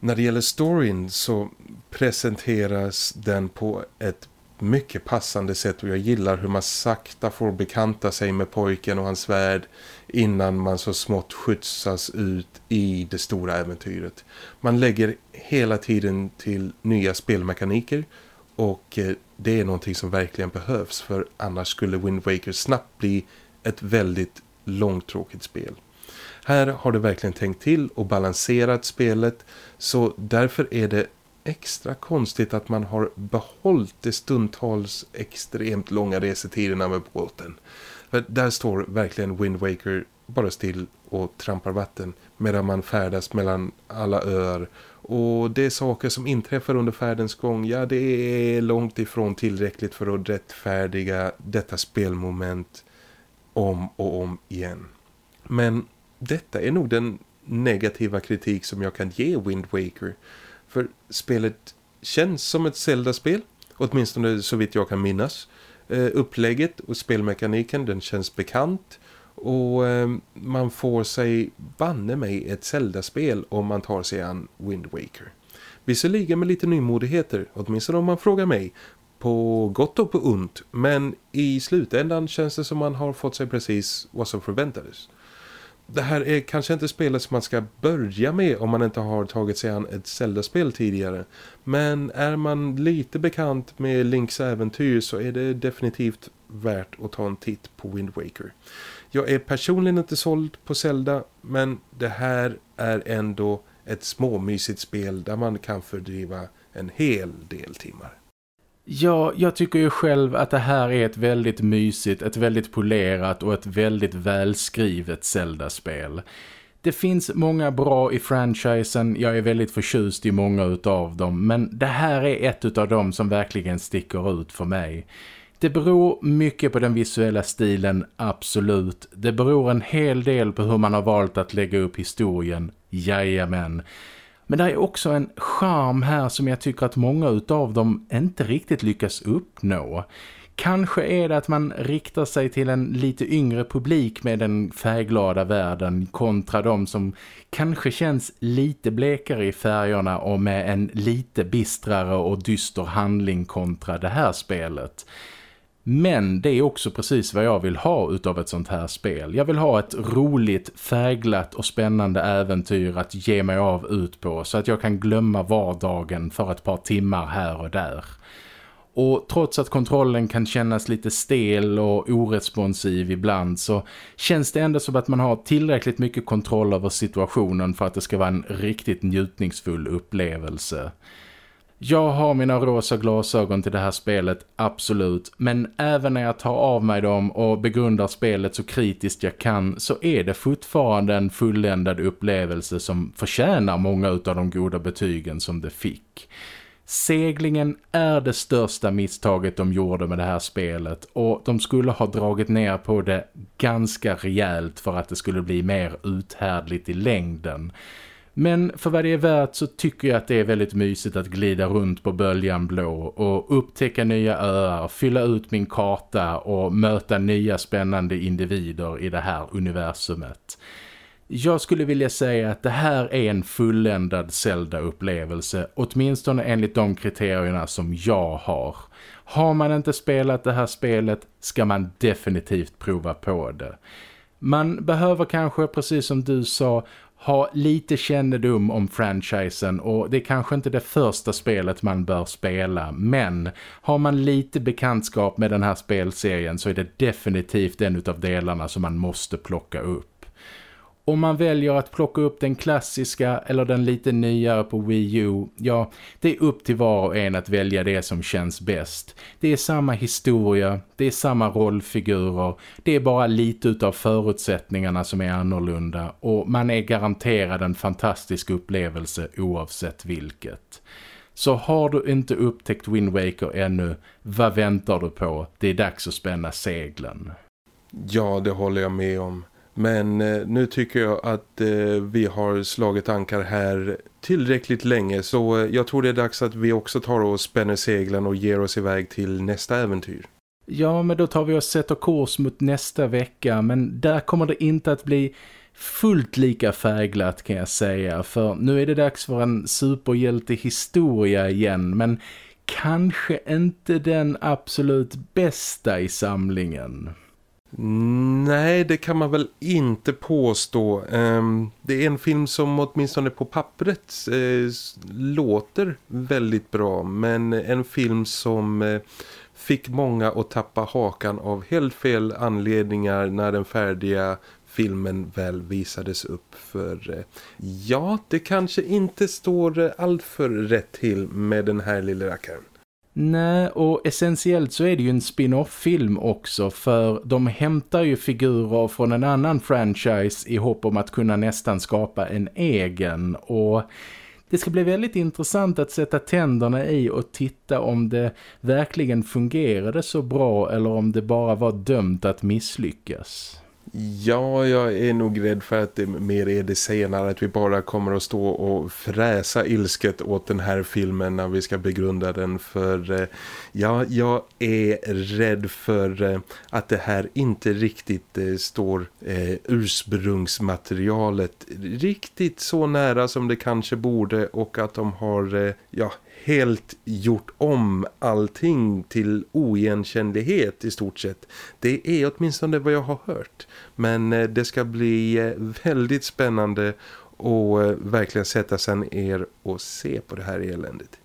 När det gäller storyn så presenteras den på ett mycket passande sätt och jag gillar hur man sakta får bekanta sig med pojken och hans värld innan man så smått skjutsas ut i det stora äventyret. Man lägger hela tiden till nya spelmekaniker och eh, det är någonting som verkligen behövs för annars skulle Wind Waker snabbt bli ett väldigt långtråkigt spel. Här har du verkligen tänkt till och balanserat spelet så därför är det extra konstigt att man har behållit det stundtals extremt långa resetiderna med båten. För där står verkligen Wind Waker bara still och trampar vatten medan man färdas mellan alla öar och det är saker som inträffar under färdens gång, ja det är långt ifrån tillräckligt för att rättfärdiga detta spelmoment om och om igen. Men detta är nog den negativa kritik som jag kan ge Wind Waker. För spelet känns som ett Zelda-spel, åtminstone så vitt jag kan minnas. Uh, upplägget och spelmekaniken den känns bekant och eh, man får sig banne mig ett Zelda-spel om man tar sig an Wind Waker. Visserligen med lite nymodigheter, åtminstone om man frågar mig, på gott och på ont. Men i slutändan känns det som man har fått sig precis vad som förväntades det här är kanske inte spelet som man ska börja med om man inte har tagit sig an ett Zelda-spel tidigare. Men är man lite bekant med Links äventyr så är det definitivt värt att ta en titt på Wind Waker. Jag är personligen inte såld på Zelda men det här är ändå ett småmysigt spel där man kan fördriva en hel del timmar. Ja, jag tycker ju själv att det här är ett väldigt mysigt, ett väldigt polerat och ett väldigt välskrivet Zelda-spel. Det finns många bra i franchisen, jag är väldigt förtjust i många utav dem, men det här är ett utav dem som verkligen sticker ut för mig. Det beror mycket på den visuella stilen, absolut. Det beror en hel del på hur man har valt att lägga upp historien, jajamän. Men det är också en charm här som jag tycker att många utav dem inte riktigt lyckas uppnå. Kanske är det att man riktar sig till en lite yngre publik med den färgglada världen kontra de som kanske känns lite blekare i färgerna och med en lite bistrare och dyster handling kontra det här spelet. Men det är också precis vad jag vill ha utav ett sånt här spel. Jag vill ha ett roligt, färgglatt och spännande äventyr att ge mig av ut på så att jag kan glömma vardagen för ett par timmar här och där. Och trots att kontrollen kan kännas lite stel och oresponsiv ibland så känns det ändå som att man har tillräckligt mycket kontroll över situationen för att det ska vara en riktigt njutningsfull upplevelse. Jag har mina rosa glasögon till det här spelet, absolut. Men även när jag tar av mig dem och begrundar spelet så kritiskt jag kan så är det fortfarande en fulländad upplevelse som förtjänar många av de goda betygen som det fick. Seglingen är det största misstaget de gjorde med det här spelet och de skulle ha dragit ner på det ganska rejält för att det skulle bli mer uthärdligt i längden. Men för vad det är värt så tycker jag att det är väldigt mysigt att glida runt på böljan blå och upptäcka nya öar, fylla ut min karta och möta nya spännande individer i det här universumet. Jag skulle vilja säga att det här är en fulländad Zelda-upplevelse, åtminstone enligt de kriterierna som jag har. Har man inte spelat det här spelet ska man definitivt prova på det. Man behöver kanske, precis som du sa, ha lite kännedom om franchisen och det är kanske inte det första spelet man bör spela men har man lite bekantskap med den här spelserien så är det definitivt en av delarna som man måste plocka upp. Om man väljer att plocka upp den klassiska eller den lite nyare på Wii U, ja, det är upp till var och en att välja det som känns bäst. Det är samma historia, det är samma rollfigurer, det är bara lite utav förutsättningarna som är annorlunda och man är garanterad en fantastisk upplevelse oavsett vilket. Så har du inte upptäckt Wind Waker ännu, vad väntar du på? Det är dags att spänna seglen. Ja, det håller jag med om. Men eh, nu tycker jag att eh, vi har slagit ankar här tillräckligt länge så eh, jag tror det är dags att vi också tar och spänner seglen och ger oss iväg till nästa äventyr. Ja, men då tar vi och sätter kurs mot nästa vecka men där kommer det inte att bli fullt lika färgglatt kan jag säga för nu är det dags för en superhjältehistoria igen men kanske inte den absolut bästa i samlingen. Nej, det kan man väl inte påstå. Ehm, det är en film som åtminstone på pappret eh, låter väldigt bra. Men en film som eh, fick många att tappa hakan av helt fel anledningar när den färdiga filmen väl visades upp. För eh, ja, det kanske inte står allt för rätt till med den här lilla rackaren. Nej, och essentiellt så är det ju en spin-off-film också för de hämtar ju figurer från en annan franchise i hopp om att kunna nästan skapa en egen och det ska bli väldigt intressant att sätta tänderna i och titta om det verkligen fungerade så bra eller om det bara var dömt att misslyckas. Ja, jag är nog rädd för att det mer är det senare. Att vi bara kommer att stå och fräsa ilsket åt den här filmen när vi ska begrunda den. För eh, ja, jag är rädd för eh, att det här inte riktigt eh, står eh, ursprungsmaterialet riktigt så nära som det kanske borde. Och att de har ja, helt gjort om allting till oigenkännlighet i stort sett. Det är åtminstone vad jag har hört. Men eh, det ska bli eh, väldigt spännande att eh, verkligen sätta sig ner och se på det här eländet.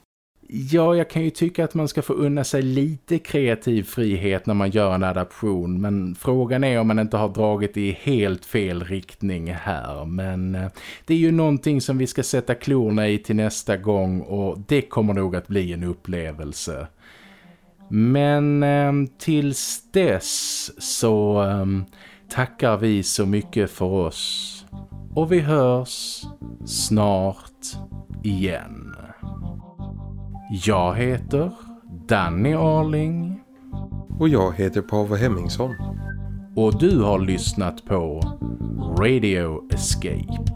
Ja, jag kan ju tycka att man ska få unna sig lite kreativ frihet när man gör en adaption. Men frågan är om man inte har dragit i helt fel riktning här. Men eh, det är ju någonting som vi ska sätta klorna i till nästa gång och det kommer nog att bli en upplevelse. Men ehm, tills dess så... Ehm, tackar vi så mycket för oss. Och vi hörs snart igen. Jag heter Danny Arling. Och jag heter Pavel Hemmingsson. Och du har lyssnat på Radio Escape.